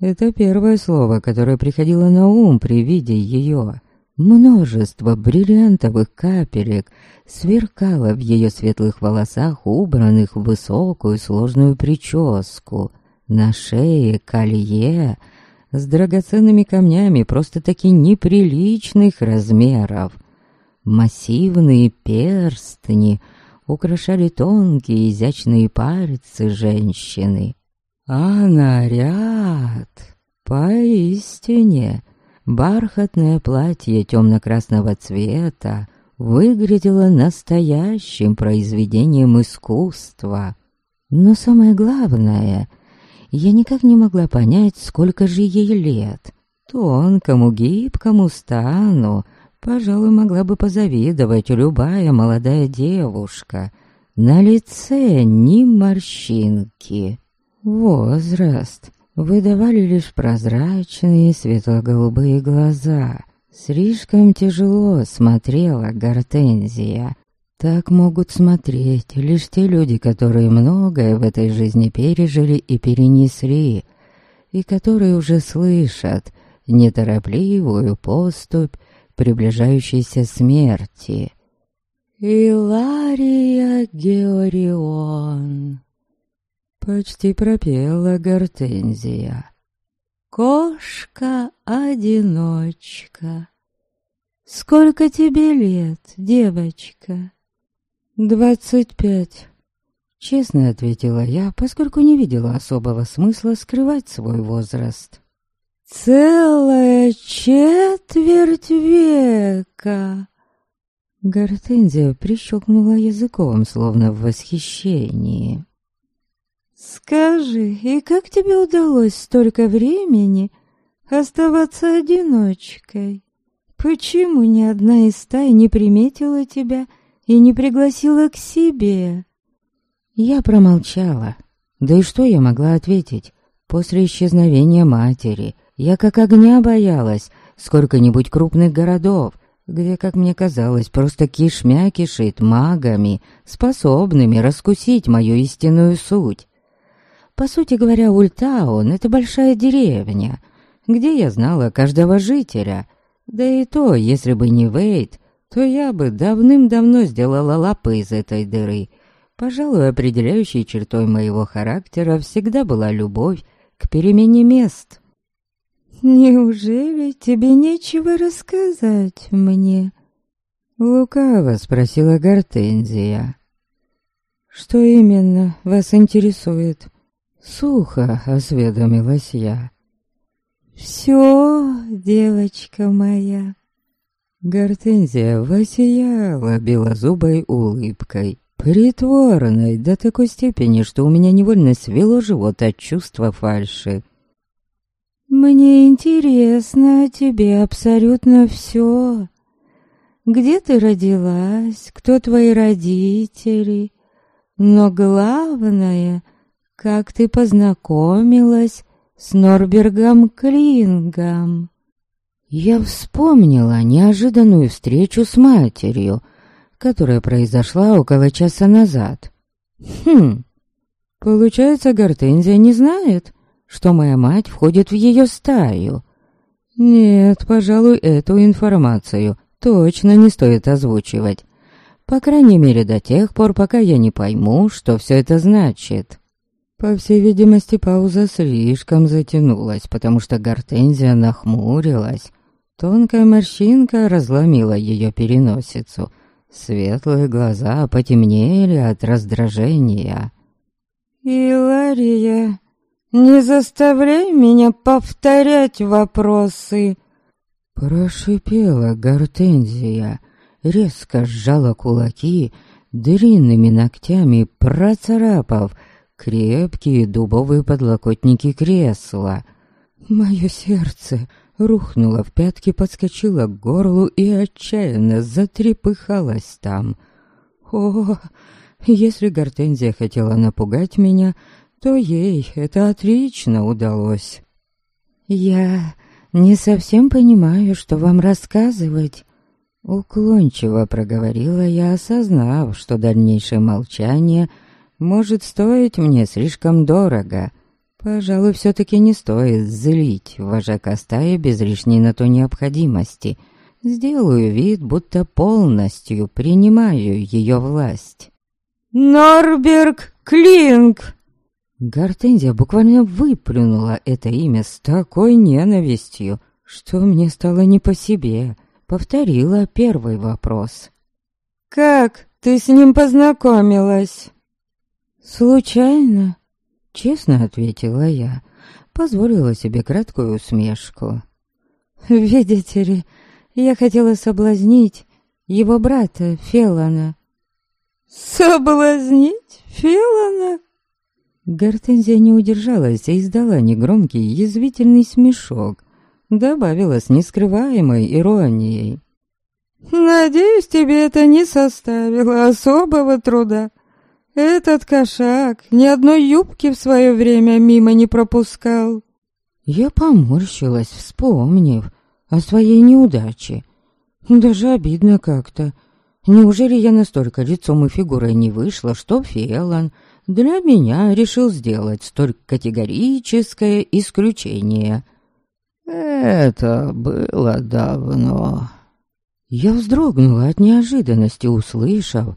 Это первое слово, которое приходило на ум при виде ее. Множество бриллиантовых капелек сверкало в ее светлых волосах, убранных в высокую сложную прическу. На шее колье с драгоценными камнями просто-таки неприличных размеров — Массивные перстни украшали тонкие изящные пальцы женщины. А наряд поистине бархатное платье темно-красного цвета выглядело настоящим произведением искусства. Но самое главное, я никак не могла понять, сколько же ей лет. Тонкому, гибкому стану Пожалуй, могла бы позавидовать любая молодая девушка. На лице ни морщинки. Возраст выдавали лишь прозрачные светло-голубые глаза. Слишком тяжело смотрела Гортензия. Так могут смотреть лишь те люди, которые многое в этой жизни пережили и перенесли, и которые уже слышат неторопливую поступь приближающейся смерти. «Илария Георион!» Почти пропела Гортензия. «Кошка-одиночка!» «Сколько тебе лет, девочка?» «Двадцать пять», — честно ответила я, поскольку не видела особого смысла скрывать свой возраст. Целая четверть века!» Гортензия прищелкнула языком, словно в восхищении. «Скажи, и как тебе удалось столько времени оставаться одиночкой? Почему ни одна из стай не приметила тебя и не пригласила к себе?» Я промолчала. Да и что я могла ответить? После исчезновения матери — я как огня боялась сколько-нибудь крупных городов, где, как мне казалось, просто кишмя кишит магами, способными раскусить мою истинную суть. По сути говоря, Ультаун — это большая деревня, где я знала каждого жителя. Да и то, если бы не Вейт, то я бы давным-давно сделала лапы из этой дыры. Пожалуй, определяющей чертой моего характера всегда была любовь к перемене мест. «Неужели тебе нечего рассказать мне?» Лукаво спросила Гортензия. «Что именно вас интересует?» Сухо осведомилась я. «Все, девочка моя». Гортензия воссияла белозубой улыбкой, притворной до такой степени, что у меня невольно свело живот от чувства фальши. Мне интересно о тебе абсолютно все. Где ты родилась, кто твои родители, но главное, как ты познакомилась с Норбергом Клингом. Я вспомнила неожиданную встречу с матерью, которая произошла около часа назад. Хм, получается, Гортензия не знает, что моя мать входит в ее стаю. Нет, пожалуй, эту информацию точно не стоит озвучивать. По крайней мере, до тех пор, пока я не пойму, что все это значит. По всей видимости, пауза слишком затянулась, потому что гортензия нахмурилась. Тонкая морщинка разломила ее переносицу. Светлые глаза потемнели от раздражения. «Илария, не заставляй меня повторять вопросы!» Прошипела гортензия, резко сжала кулаки, длинными ногтями процарапав крепкие дубовые подлокотники кресла. Мое сердце рухнуло в пятки, подскочило к горлу и отчаянно затрепыхалось там. О, если Гортензия хотела напугать меня, то ей это отлично удалось. «Я не совсем понимаю, что вам рассказывать», Уклончиво проговорила я, осознав, что дальнейшее молчание может стоить мне слишком дорого. Пожалуй, все-таки не стоит злить вожака стаи без лишней на то необходимости. Сделаю вид, будто полностью принимаю ее власть. «Норберг Клинк!» Гортензия буквально выплюнула это имя с такой ненавистью, что мне стало не по себе повторила первый вопрос. «Как ты с ним познакомилась?» «Случайно», — честно ответила я, позволила себе краткую усмешку. «Видите ли, я хотела соблазнить его брата Фелана». «Соблазнить Фелана?» Гортензия не удержалась и издала негромкий язвительный смешок, добавила с нескрываемой иронией. «Надеюсь, тебе это не составило особого труда. Этот кошак ни одной юбки в свое время мимо не пропускал». Я поморщилась, вспомнив о своей неудаче. Даже обидно как-то. Неужели я настолько лицом и фигурой не вышла, что Фелан для меня решил сделать столь категорическое исключение — это было давно. Я вздрогнула от неожиданности, услышав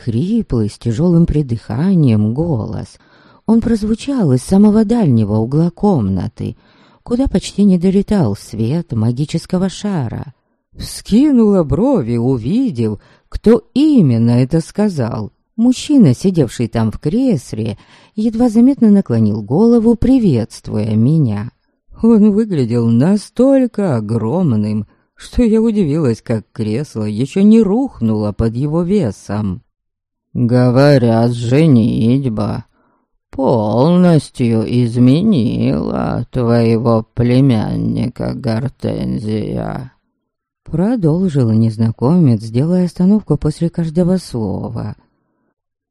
хриплый с тяжелым придыханием голос. Он прозвучал из самого дальнего угла комнаты, куда почти не долетал свет магического шара. Вскинула брови, увидев, кто именно это сказал. Мужчина, сидевший там в кресле, едва заметно наклонил голову, приветствуя меня. Он выглядел настолько огромным, что я удивилась, как кресло еще не рухнуло под его весом. «Говорят, женитьба полностью изменила твоего племянника Гортензия», Продолжил незнакомец, делая остановку после каждого слова.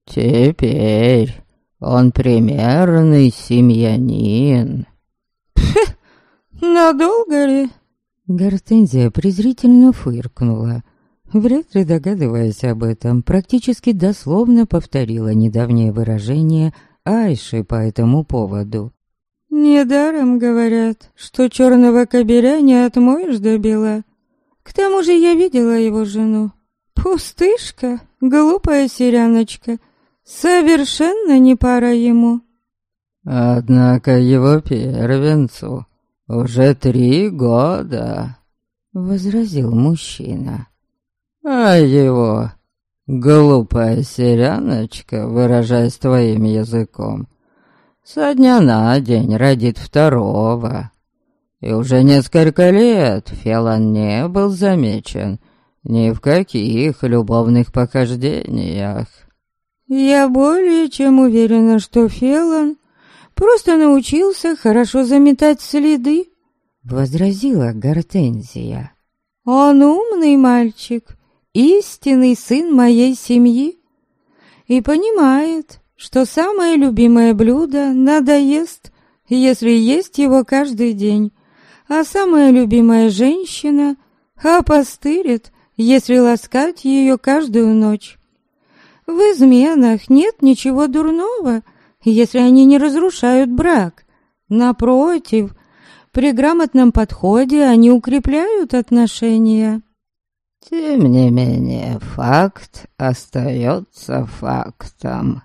«Теперь он примерный семьянин». «Надолго ли?» Гортензия презрительно фыркнула. Вряд ли догадываясь об этом, практически дословно повторила недавнее выражение Айши по этому поводу. «Недаром говорят, что черного кобеля не отмоешь до бела. К тому же я видела его жену. Пустышка, глупая сиряночка, совершенно не пара ему». «Однако его первенцу «Уже три года», — возразил мужчина. «А его глупая серяночка, выражаясь твоим языком, со дня на день родит второго. И уже несколько лет Фелан не был замечен ни в каких любовных похождениях». «Я более чем уверена, что Фелан Просто научился хорошо заметать следы», — возразила Гортензия. «Он умный мальчик, истинный сын моей семьи, и понимает, что самое любимое блюдо надоест, если есть его каждый день, а самая любимая женщина опостырит, если ласкать ее каждую ночь. В изменах нет ничего дурного — если они не разрушают брак. Напротив, при грамотном подходе они укрепляют отношения. Тем не менее, факт остается фактом.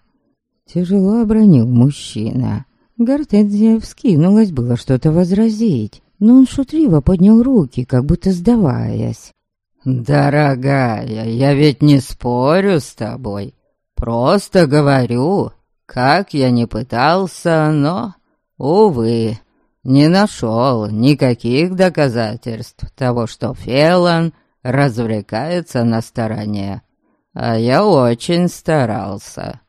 Тяжело обронил мужчина. Гортензия вскинулась было что-то возразить, но он шутливо поднял руки, как будто сдаваясь. «Дорогая, я ведь не спорю с тобой. Просто говорю, как я не пытался, но, увы, не нашел никаких доказательств того, что Фелан развлекается на стороне. А я очень старался.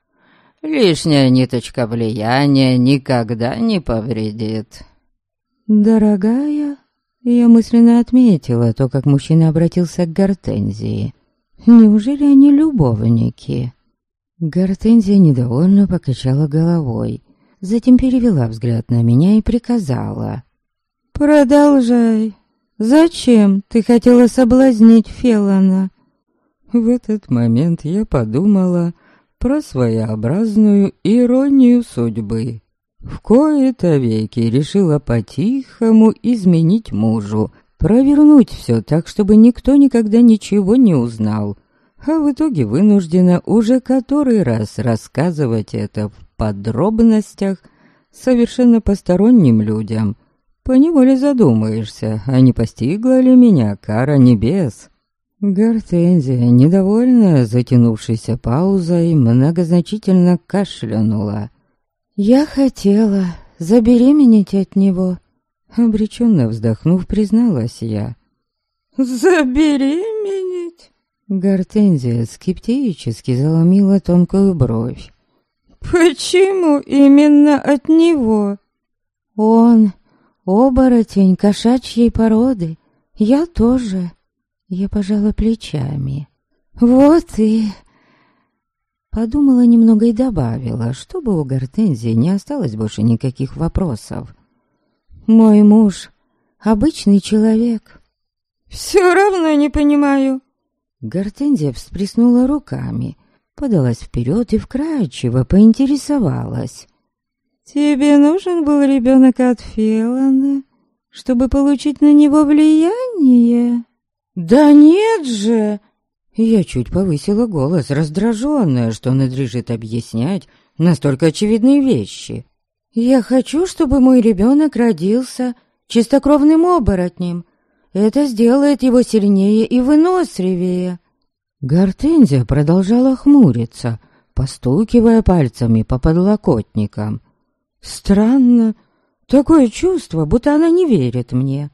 Лишняя ниточка влияния никогда не повредит. «Дорогая?» Я мысленно отметила то, как мужчина обратился к Гортензии. «Неужели они любовники?» Гортензия недовольно покачала головой, затем перевела взгляд на меня и приказала. «Продолжай. Зачем ты хотела соблазнить Фелана?» В этот момент я подумала про своеобразную иронию судьбы. В кои-то веки решила по-тихому изменить мужу, провернуть все так, чтобы никто никогда ничего не узнал. А в итоге вынуждена уже который раз рассказывать это в подробностях совершенно посторонним людям. Поневоле задумаешься, а не постигла ли меня кара небес? Гортензия, недовольная затянувшейся паузой, многозначительно кашлянула. «Я хотела забеременеть от него», — обреченно вздохнув, призналась я. «Забеременеть?» Гортензия скептически заломила тонкую бровь. «Почему именно от него?» «Он оборотень кошачьей породы, я тоже». Я пожала плечами. Вот и... Подумала немного и добавила, чтобы у Гортензии не осталось больше никаких вопросов. Мой муж — обычный человек. Все равно не понимаю. Гортензия всплеснула руками, подалась вперед и вкрадчиво поинтересовалась. «Тебе нужен был ребенок от Фелана, чтобы получить на него влияние?» «Да нет же!» Я чуть повысила голос, раздраженная, что надлежит объяснять настолько очевидные вещи. «Я хочу, чтобы мой ребенок родился чистокровным оборотнем. Это сделает его сильнее и выносливее». Гортензия продолжала хмуриться, постукивая пальцами по подлокотникам. «Странно, такое чувство, будто она не верит мне».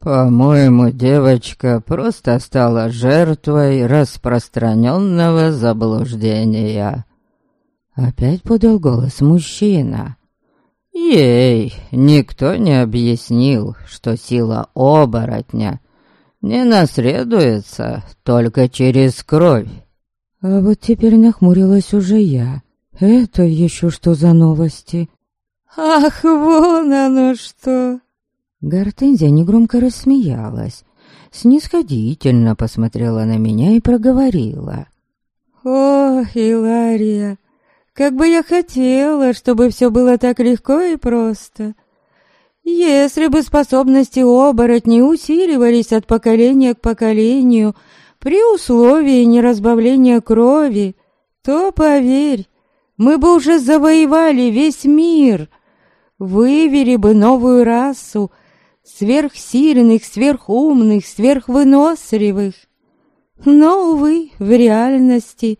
«По-моему, девочка просто стала жертвой распространенного заблуждения». Опять подал голос мужчина. Ей никто не объяснил, что сила оборотня не наследуется только через кровь. А вот теперь нахмурилась уже я. Это еще что за новости? Ах, вон оно что! Гортензия негромко рассмеялась, снисходительно посмотрела на меня и проговорила. «О, Илария, как бы я хотела, чтобы все было так легко и просто. Если бы способности оборотней усиливались от поколения к поколению при условии неразбавления крови, то, поверь, мы бы уже завоевали весь мир, вывели бы новую расу, сверхсильных, сверхумных, сверхвыносливых. Но, увы, в реальности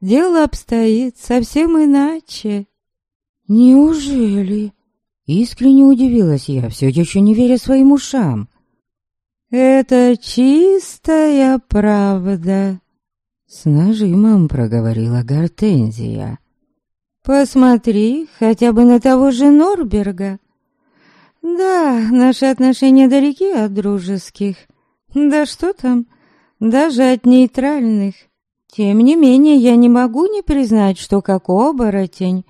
дело обстоит совсем иначе. Неужели? Искренне удивилась я, все еще не веря своим ушам. Это чистая правда. С нажимом проговорила Гортензия. Посмотри хотя бы на того же Норберга. Да, наши отношения далеки от дружеских. Да что там, даже от нейтральных. Тем не менее, я не могу не признать, что как оборотень,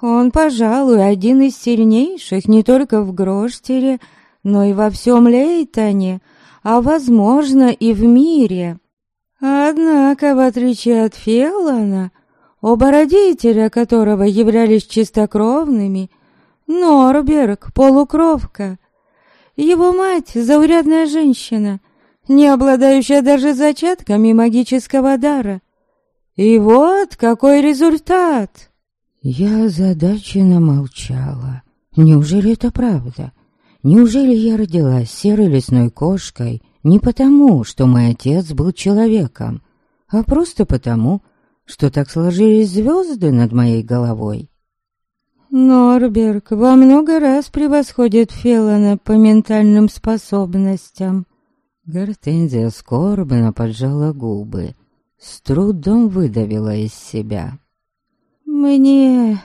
он, пожалуй, один из сильнейших не только в Гроштере, но и во всем Лейтоне, а, возможно, и в мире. Однако, в отличие от Феллана, оба родителя которого являлись чистокровными – Норберг, полукровка. Его мать — заурядная женщина, не обладающая даже зачатками магического дара. И вот какой результат. Я озадаченно молчала. Неужели это правда? Неужели я родилась серой лесной кошкой не потому, что мой отец был человеком, а просто потому, что так сложились звезды над моей головой? Норберг во много раз превосходит Феллона по ментальным способностям. Гортензия скорбно поджала губы, с трудом выдавила из себя. Мне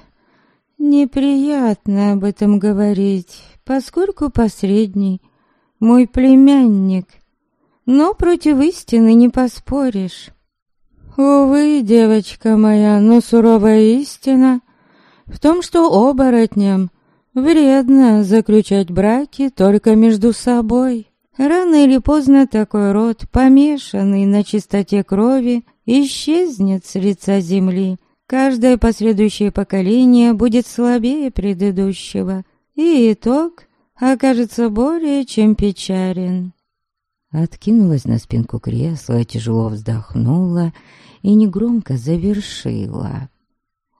неприятно об этом говорить, поскольку посредний мой племянник, но против истины не поспоришь. Увы, девочка моя, но суровая истина в том, что оборотням вредно заключать браки только между собой. Рано или поздно такой род, помешанный на чистоте крови, исчезнет с лица земли. Каждое последующее поколение будет слабее предыдущего, и итог окажется более чем печален. Откинулась на спинку кресла, тяжело вздохнула и негромко завершила.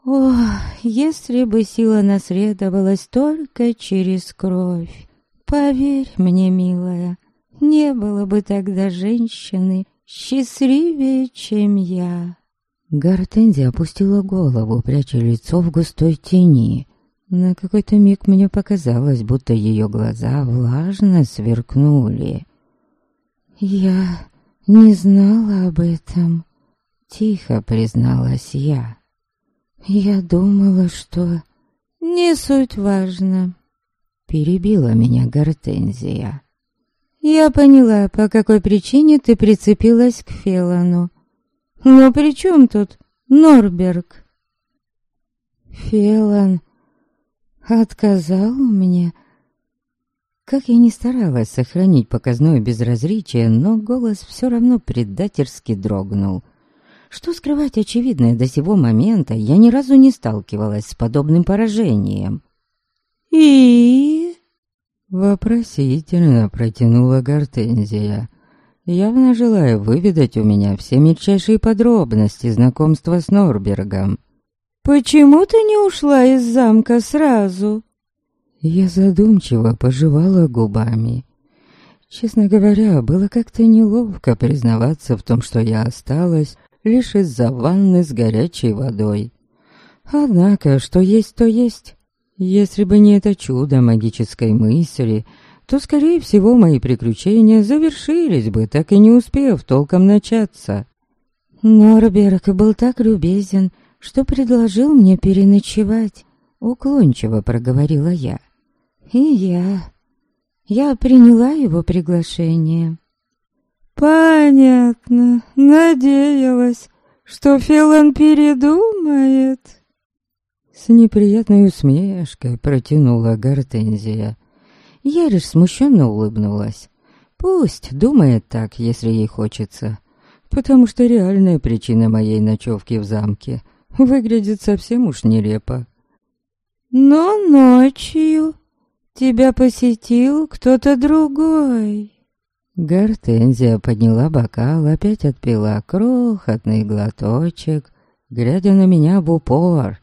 О, если бы сила наследовалась только через кровь. Поверь мне, милая, не было бы тогда женщины счастливее, чем я. Гортензия опустила голову, пряча лицо в густой тени. На какой-то миг мне показалось, будто ее глаза влажно сверкнули. «Я не знала об этом», — тихо призналась я. «Я думала, что...» «Не суть важно», — перебила меня Гортензия. «Я поняла, по какой причине ты прицепилась к Фелану. Но при чем тут Норберг?» «Фелан отказал мне...» Как я не старалась сохранить показное безразличие, но голос все равно предательски дрогнул. Что скрывать очевидное до сего момента, я ни разу не сталкивалась с подобным поражением. «И?» Вопросительно протянула Гортензия, явно желая выведать у меня все мельчайшие подробности знакомства с Норбергом. «Почему ты не ушла из замка сразу?» Я задумчиво пожевала губами. Честно говоря, было как-то неловко признаваться в том, что я осталась лишь из-за ванны с горячей водой. Однако, что есть, то есть. Если бы не это чудо магической мысли, то, скорее всего, мои приключения завершились бы, так и не успев толком начаться. Норберг был так любезен, что предложил мне переночевать. Уклончиво проговорила я. И я... Я приняла его приглашение. Понятно. Надеялась, что Филан передумает. С неприятной усмешкой протянула Гортензия. Я лишь смущенно улыбнулась. Пусть думает так, если ей хочется. Потому что реальная причина моей ночевки в замке выглядит совсем уж нелепо. Но ночью тебя посетил кто-то другой. Гортензия подняла бокал, опять отпила крохотный глоточек, глядя на меня в упор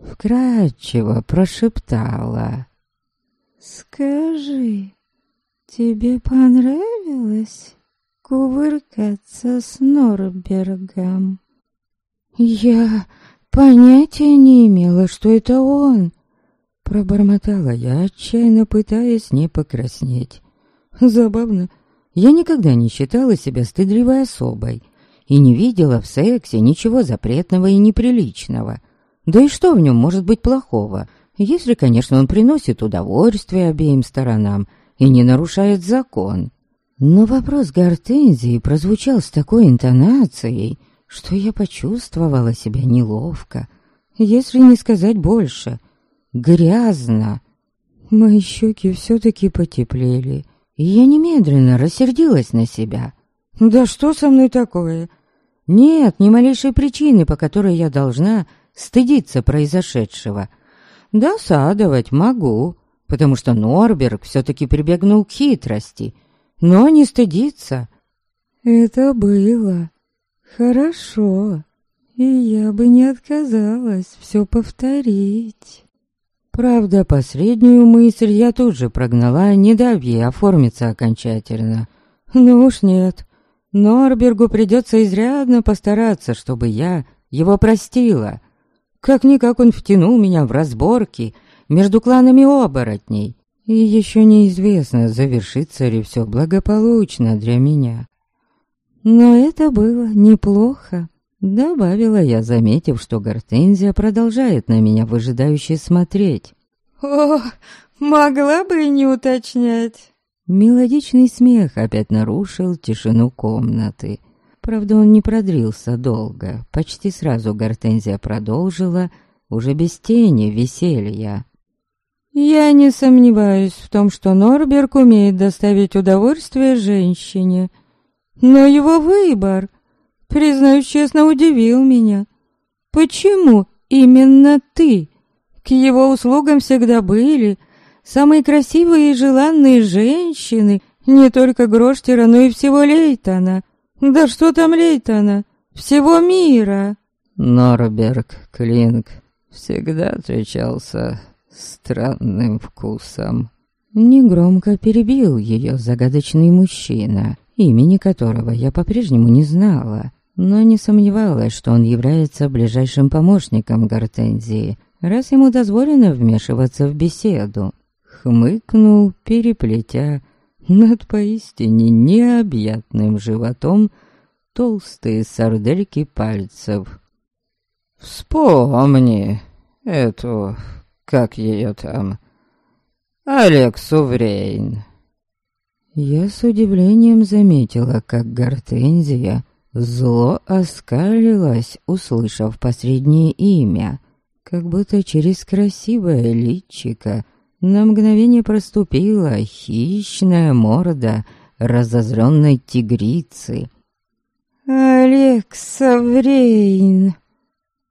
вкрадчиво прошептала. «Скажи, тебе понравилось кувыркаться с Норбергом?» «Я понятия не имела, что это он!» Пробормотала я, отчаянно пытаясь не покраснеть. Забавно, я никогда не считала себя стыдливой особой и не видела в сексе ничего запретного и неприличного. Да и что в нем может быть плохого, если, конечно, он приносит удовольствие обеим сторонам и не нарушает закон? Но вопрос Гортензии прозвучал с такой интонацией, что я почувствовала себя неловко, если не сказать больше. Грязно. Мои щеки все-таки потеплели, и я немедленно рассердилась на себя. Да что со мной такое? Нет ни малейшей причины, по которой я должна стыдиться произошедшего. Досадовать могу, потому что Норберг все-таки прибегнул к хитрости, но не стыдиться. Это было хорошо. и я бы не отказалась все повторить. Правда, последнюю мысль я тут же прогнала, не дав ей оформиться окончательно. Ну уж нет, Норбергу придется изрядно постараться, чтобы я его простила. Как-никак он втянул меня в разборки между кланами оборотней. И еще неизвестно, завершится ли все благополучно для меня. Но это было неплохо. Добавила я, заметив, что Гортензия продолжает на меня выжидающе смотреть. «О, могла бы и не уточнять». Мелодичный смех опять нарушил тишину комнаты. Правда, он не продрился долго. Почти сразу Гортензия продолжила, уже без тени веселья. «Я не сомневаюсь в том, что Норберг умеет доставить удовольствие женщине. Но его выбор, признаюсь честно, удивил меня. Почему именно ты? К его услугам всегда были самые красивые и желанные женщины, не только Гроштера, но и всего Лейтона. Да что там Лейтона? Всего мира!» Норберг Клинк всегда отличался странным вкусом. Негромко перебил ее загадочный мужчина, имени которого я по-прежнему не знала, но не сомневалась, что он является ближайшим помощником Гортензии, раз ему дозволено вмешиваться в беседу. Хмыкнул, переплетя над поистине необъятным животом толстые сардельки пальцев. «Вспомни эту как ее там? Алексу Врейн. Я с удивлением заметила, как Гортензия зло оскалилась, услышав последнее имя, как будто через красивое личико на мгновение проступила хищная морда разозленной тигрицы. «Алекса Врейн!»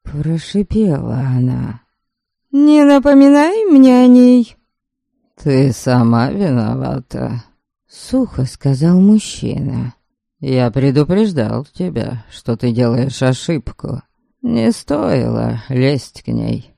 Прошипела она. «Не напоминай мне о ней!» «Ты сама виновата», — сухо сказал мужчина. «Я предупреждал тебя, что ты делаешь ошибку. Не стоило лезть к ней.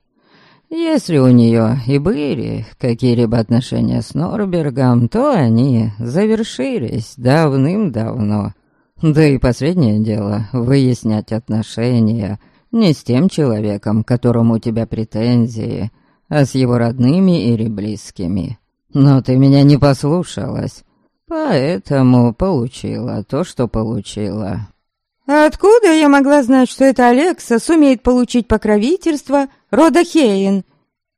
Если у нее и были какие-либо отношения с Норбергом, то они завершились давным-давно. Да и последнее дело — выяснять отношения — не с тем человеком, которому у тебя претензии, а с его родными или близкими. Но ты меня не послушалась, поэтому получила то, что получила. откуда я могла знать, что эта Алекса сумеет получить покровительство рода Хейн?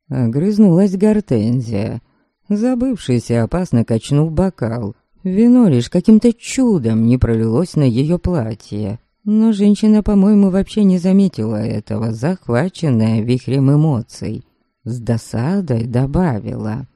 Огрызнулась Гортензия, забывшись и опасно качнув бокал. Вино лишь каким-то чудом не пролилось на ее платье. Но женщина, по-моему, вообще не заметила этого, захваченная вихрем эмоций. С досадой добавила.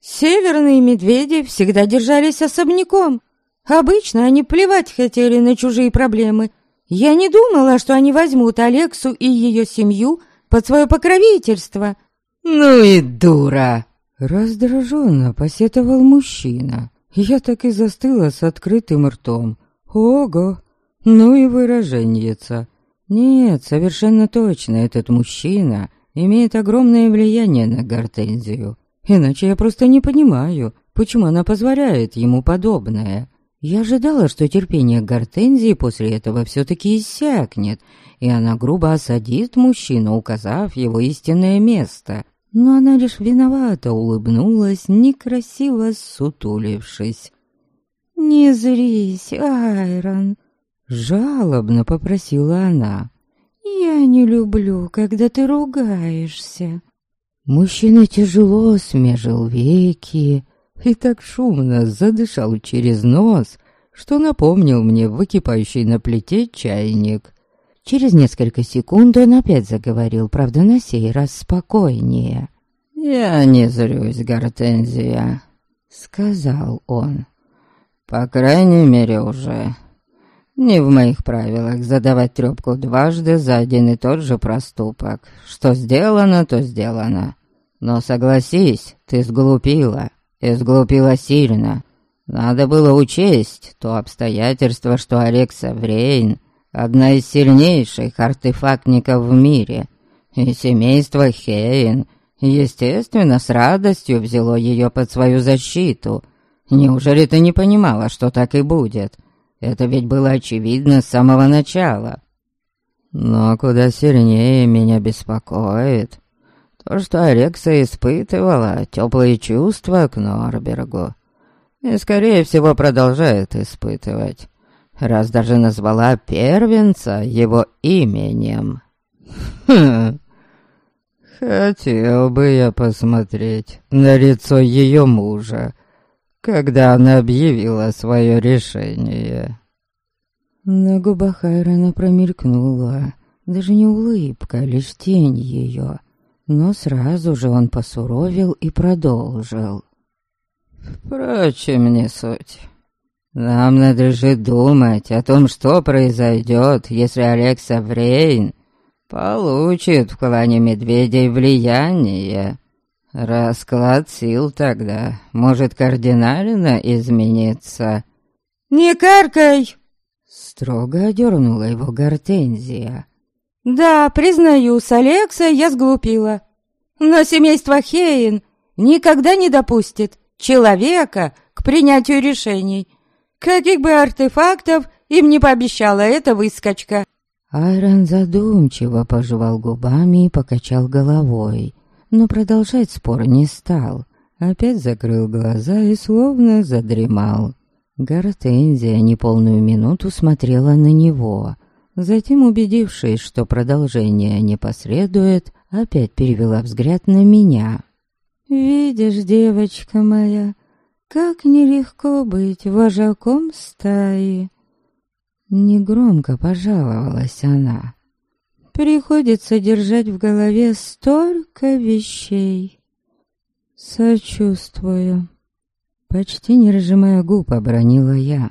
«Северные медведи всегда держались особняком. Обычно они плевать хотели на чужие проблемы. Я не думала, что они возьмут Алексу и ее семью под свое покровительство». «Ну и дура!» Раздраженно посетовал мужчина. Я так и застыла с открытым ртом. «Ого!» Ну и выраженьица. Нет, совершенно точно, этот мужчина имеет огромное влияние на Гортензию. Иначе я просто не понимаю, почему она позволяет ему подобное. Я ожидала, что терпение Гортензии после этого все-таки иссякнет, и она грубо осадит мужчину, указав его истинное место. Но она лишь виновато улыбнулась, некрасиво сутулившись. «Не зрись, Айрон», Жалобно попросила она. «Я не люблю, когда ты ругаешься». Мужчина тяжело смежил веки и так шумно задышал через нос, что напомнил мне выкипающий на плите чайник. Через несколько секунд он опять заговорил, правда, на сей раз спокойнее. «Я не злюсь, Гортензия», — сказал он. «По крайней мере, уже не в моих правилах задавать трёпку дважды за один и тот же проступок. Что сделано, то сделано. Но согласись, ты сглупила. И сглупила сильно. Надо было учесть то обстоятельство, что Алекса Врейн одна из сильнейших артефактников в мире, и семейство Хейн, естественно, с радостью взяло ее под свою защиту. Неужели ты не понимала, что так и будет? Это ведь было очевидно с самого начала. Но куда сильнее меня беспокоит то, что Алекса испытывала теплые чувства к Норбергу. И, скорее всего, продолжает испытывать, раз даже назвала первенца его именем. Хм. Хотел бы я посмотреть на лицо ее мужа, когда она объявила свое решение. На губах Айрона промелькнула, даже не улыбка, а лишь тень ее. Но сразу же он посуровил и продолжил. «Впрочем, не суть. Нам надлежит думать о том, что произойдет, если Алекса Врейн получит в клане медведей влияние. Расклад сил тогда может кардинально измениться». «Не каркай!» Строго одернула его гортензия. «Да, признаю, с Алекса я сглупила. Но семейство Хейн никогда не допустит человека к принятию решений. Каких бы артефактов им не пообещала эта выскочка». Айрон задумчиво пожевал губами и покачал головой, но продолжать спор не стал. Опять закрыл глаза и словно задремал. Гортензия неполную минуту смотрела на него. Затем, убедившись, что продолжение не последует, опять перевела взгляд на меня. «Видишь, девочка моя, как нелегко быть вожаком стаи!» Негромко пожаловалась она. «Приходится держать в голове столько вещей. Сочувствую». Почти не разжимая губ, обронила я.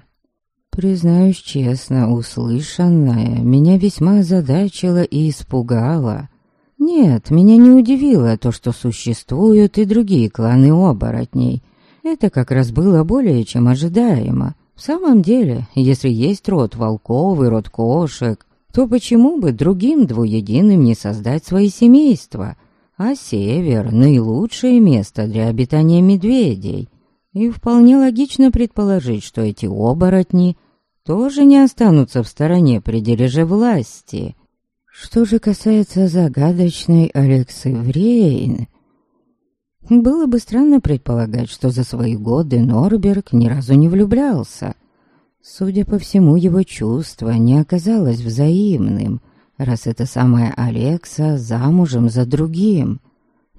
Признаюсь честно, услышанное меня весьма озадачило и испугало. Нет, меня не удивило то, что существуют и другие кланы оборотней. Это как раз было более чем ожидаемо. В самом деле, если есть род волков и род кошек, то почему бы другим двуединым не создать свои семейства? А север — наилучшее место для обитания медведей. И вполне логично предположить, что эти оборотни тоже не останутся в стороне при дележе власти. Что же касается загадочной Алексы Врейн, было бы странно предполагать, что за свои годы Норберг ни разу не влюблялся. Судя по всему, его чувство не оказалось взаимным, раз эта самая Алекса замужем за другим.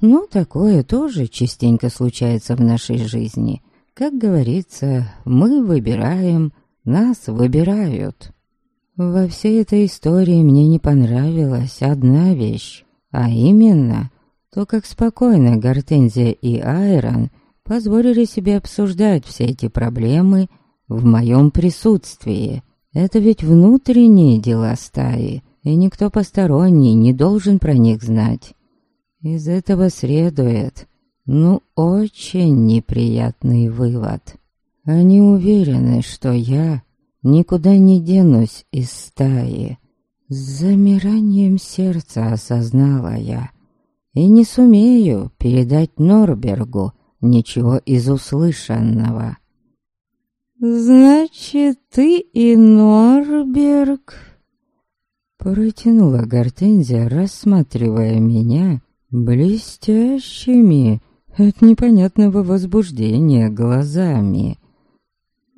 Но такое тоже частенько случается в нашей жизни. Как говорится, мы выбираем, нас выбирают. Во всей этой истории мне не понравилась одна вещь, а именно то, как спокойно Гортензия и Айрон позволили себе обсуждать все эти проблемы в моем присутствии. Это ведь внутренние дела стаи, и никто посторонний не должен про них знать. Из этого следует, ну, очень неприятный вывод. Они уверены, что я никуда не денусь из стаи. С замиранием сердца осознала я. И не сумею передать Норбергу ничего из услышанного. «Значит, ты и Норберг?» Протянула Гортензия, рассматривая меня блестящими от непонятного возбуждения глазами.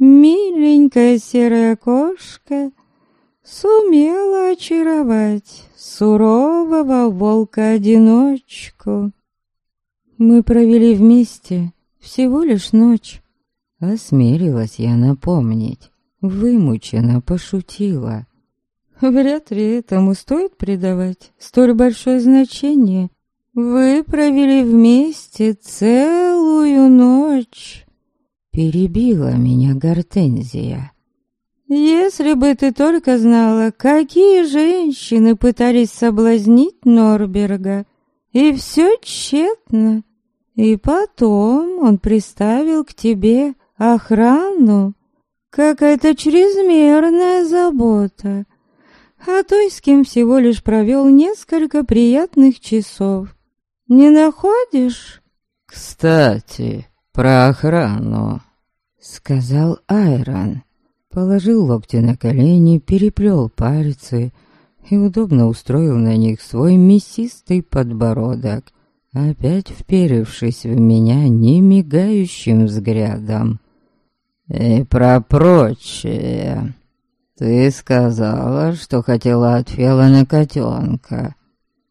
Миленькая серая кошка сумела очаровать сурового волка-одиночку. Мы провели вместе всего лишь ночь. Осмелилась я напомнить, вымученно пошутила. Вряд ли этому стоит придавать столь большое значение. Вы провели вместе целую ночь. Перебила меня Гортензия. Если бы ты только знала, какие женщины пытались соблазнить Норберга, и все тщетно. И потом он приставил к тебе охрану. Какая-то чрезмерная забота. а той, с кем всего лишь провел несколько приятных часов. Не находишь? «Кстати, про охрану», — сказал Айрон. Положил локти на колени, переплел пальцы и удобно устроил на них свой мясистый подбородок, опять вперевшись в меня немигающим взглядом. «И про прочее. Ты сказала, что хотела от Фелана котенка.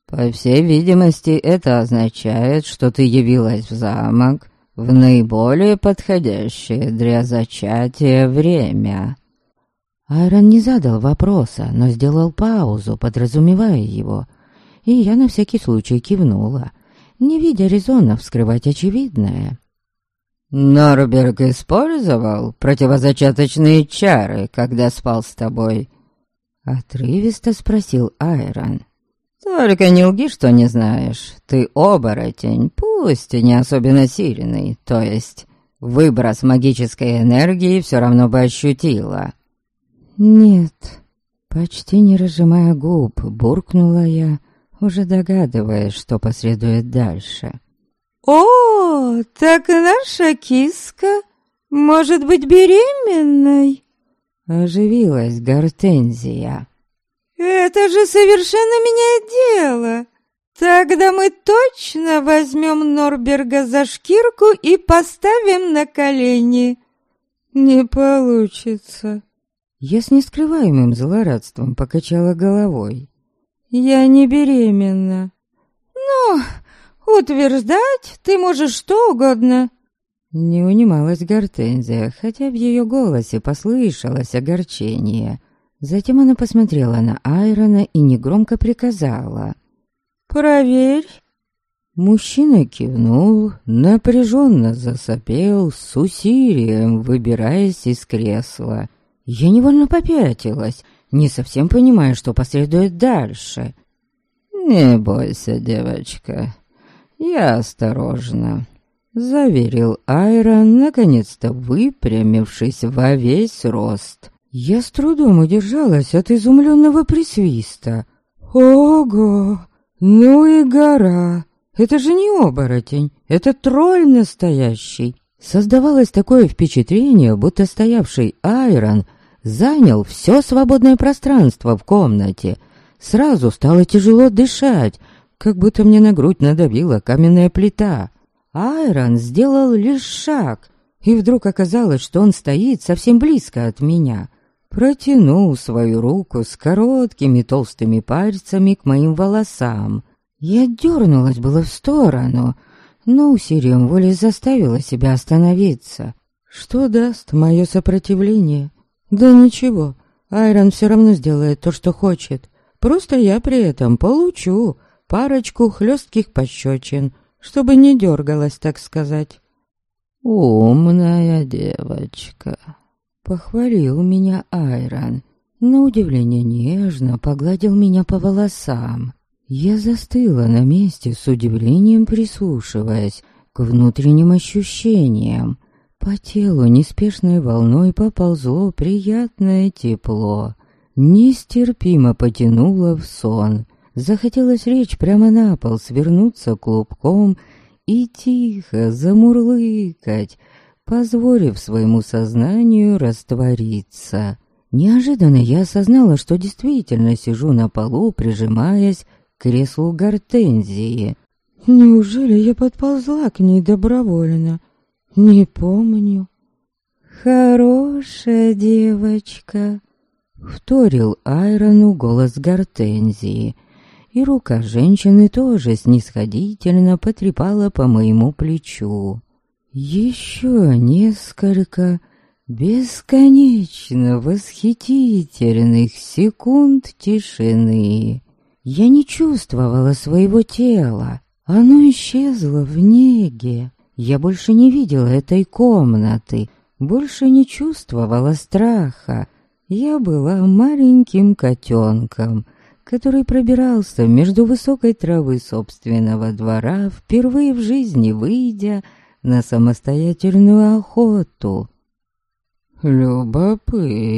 По всей видимости, это означает, что ты явилась в замок в наиболее подходящее для зачатия время. Айрон не задал вопроса, но сделал паузу, подразумевая его, и я на всякий случай кивнула, не видя резона вскрывать очевидное. «Норберг использовал противозачаточные чары, когда спал с тобой?» Отрывисто спросил Айрон. Только не лги, что не знаешь. Ты оборотень, пусть и не особенно сильный, то есть выброс магической энергии все равно бы ощутила. Нет, почти не разжимая губ, буркнула я, уже догадываясь, что последует дальше. «О, так наша киска может быть беременной?» Оживилась Гортензия. «Это же совершенно меняет дело. Тогда мы точно возьмем Норберга за шкирку и поставим на колени». «Не получится». Я с нескрываемым злорадством покачала головой. «Я не беременна». «Ну, утверждать ты можешь что угодно». Не унималась Гортензия, хотя в ее голосе послышалось огорчение. Затем она посмотрела на Айрона и негромко приказала. «Проверь». Мужчина кивнул, напряженно засопел, с усилием выбираясь из кресла. Я невольно попятилась, не совсем понимая, что последует дальше. «Не бойся, девочка, я осторожно», — заверил Айрон, наконец-то выпрямившись во весь рост. Я с трудом удержалась от изумленного присвиста. «Ого! Ну и гора! Это же не оборотень, это тролль настоящий!» Создавалось такое впечатление, будто стоявший Айрон занял все свободное пространство в комнате. Сразу стало тяжело дышать, как будто мне на грудь надавила каменная плита. Айрон сделал лишь шаг, и вдруг оказалось, что он стоит совсем близко от меня протянул свою руку с короткими толстыми пальцами к моим волосам. Я дернулась было в сторону, но усилием воли заставила себя остановиться. Что даст мое сопротивление? Да ничего, Айрон все равно сделает то, что хочет. Просто я при этом получу парочку хлестких пощечин, чтобы не дергалась, так сказать. «Умная девочка», Похвалил меня Айрон. На удивление нежно погладил меня по волосам. Я застыла на месте с удивлением прислушиваясь к внутренним ощущениям. По телу неспешной волной поползло приятное тепло. Нестерпимо потянуло в сон. Захотелось лечь прямо на пол, свернуться клубком и тихо замурлыкать, позволив своему сознанию раствориться. Неожиданно я осознала, что действительно сижу на полу, прижимаясь к креслу гортензии. Неужели я подползла к ней добровольно? Не помню. Хорошая девочка, вторил Айрону голос гортензии, и рука женщины тоже снисходительно потрепала по моему плечу. Еще несколько бесконечно восхитительных секунд тишины. Я не чувствовала своего тела. Оно исчезло в неге. Я больше не видела этой комнаты, больше не чувствовала страха. Я была маленьким котенком, который пробирался между высокой травы собственного двора, впервые в жизни выйдя на самостоятельную охоту. Любопытно.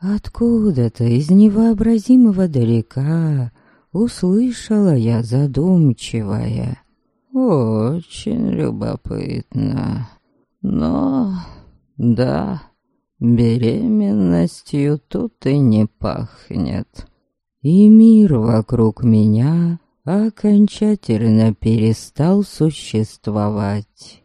Откуда-то из невообразимого далека услышала я задумчивая. Очень любопытно. Но, да, беременностью тут и не пахнет. И мир вокруг меня окончательно перестал существовать.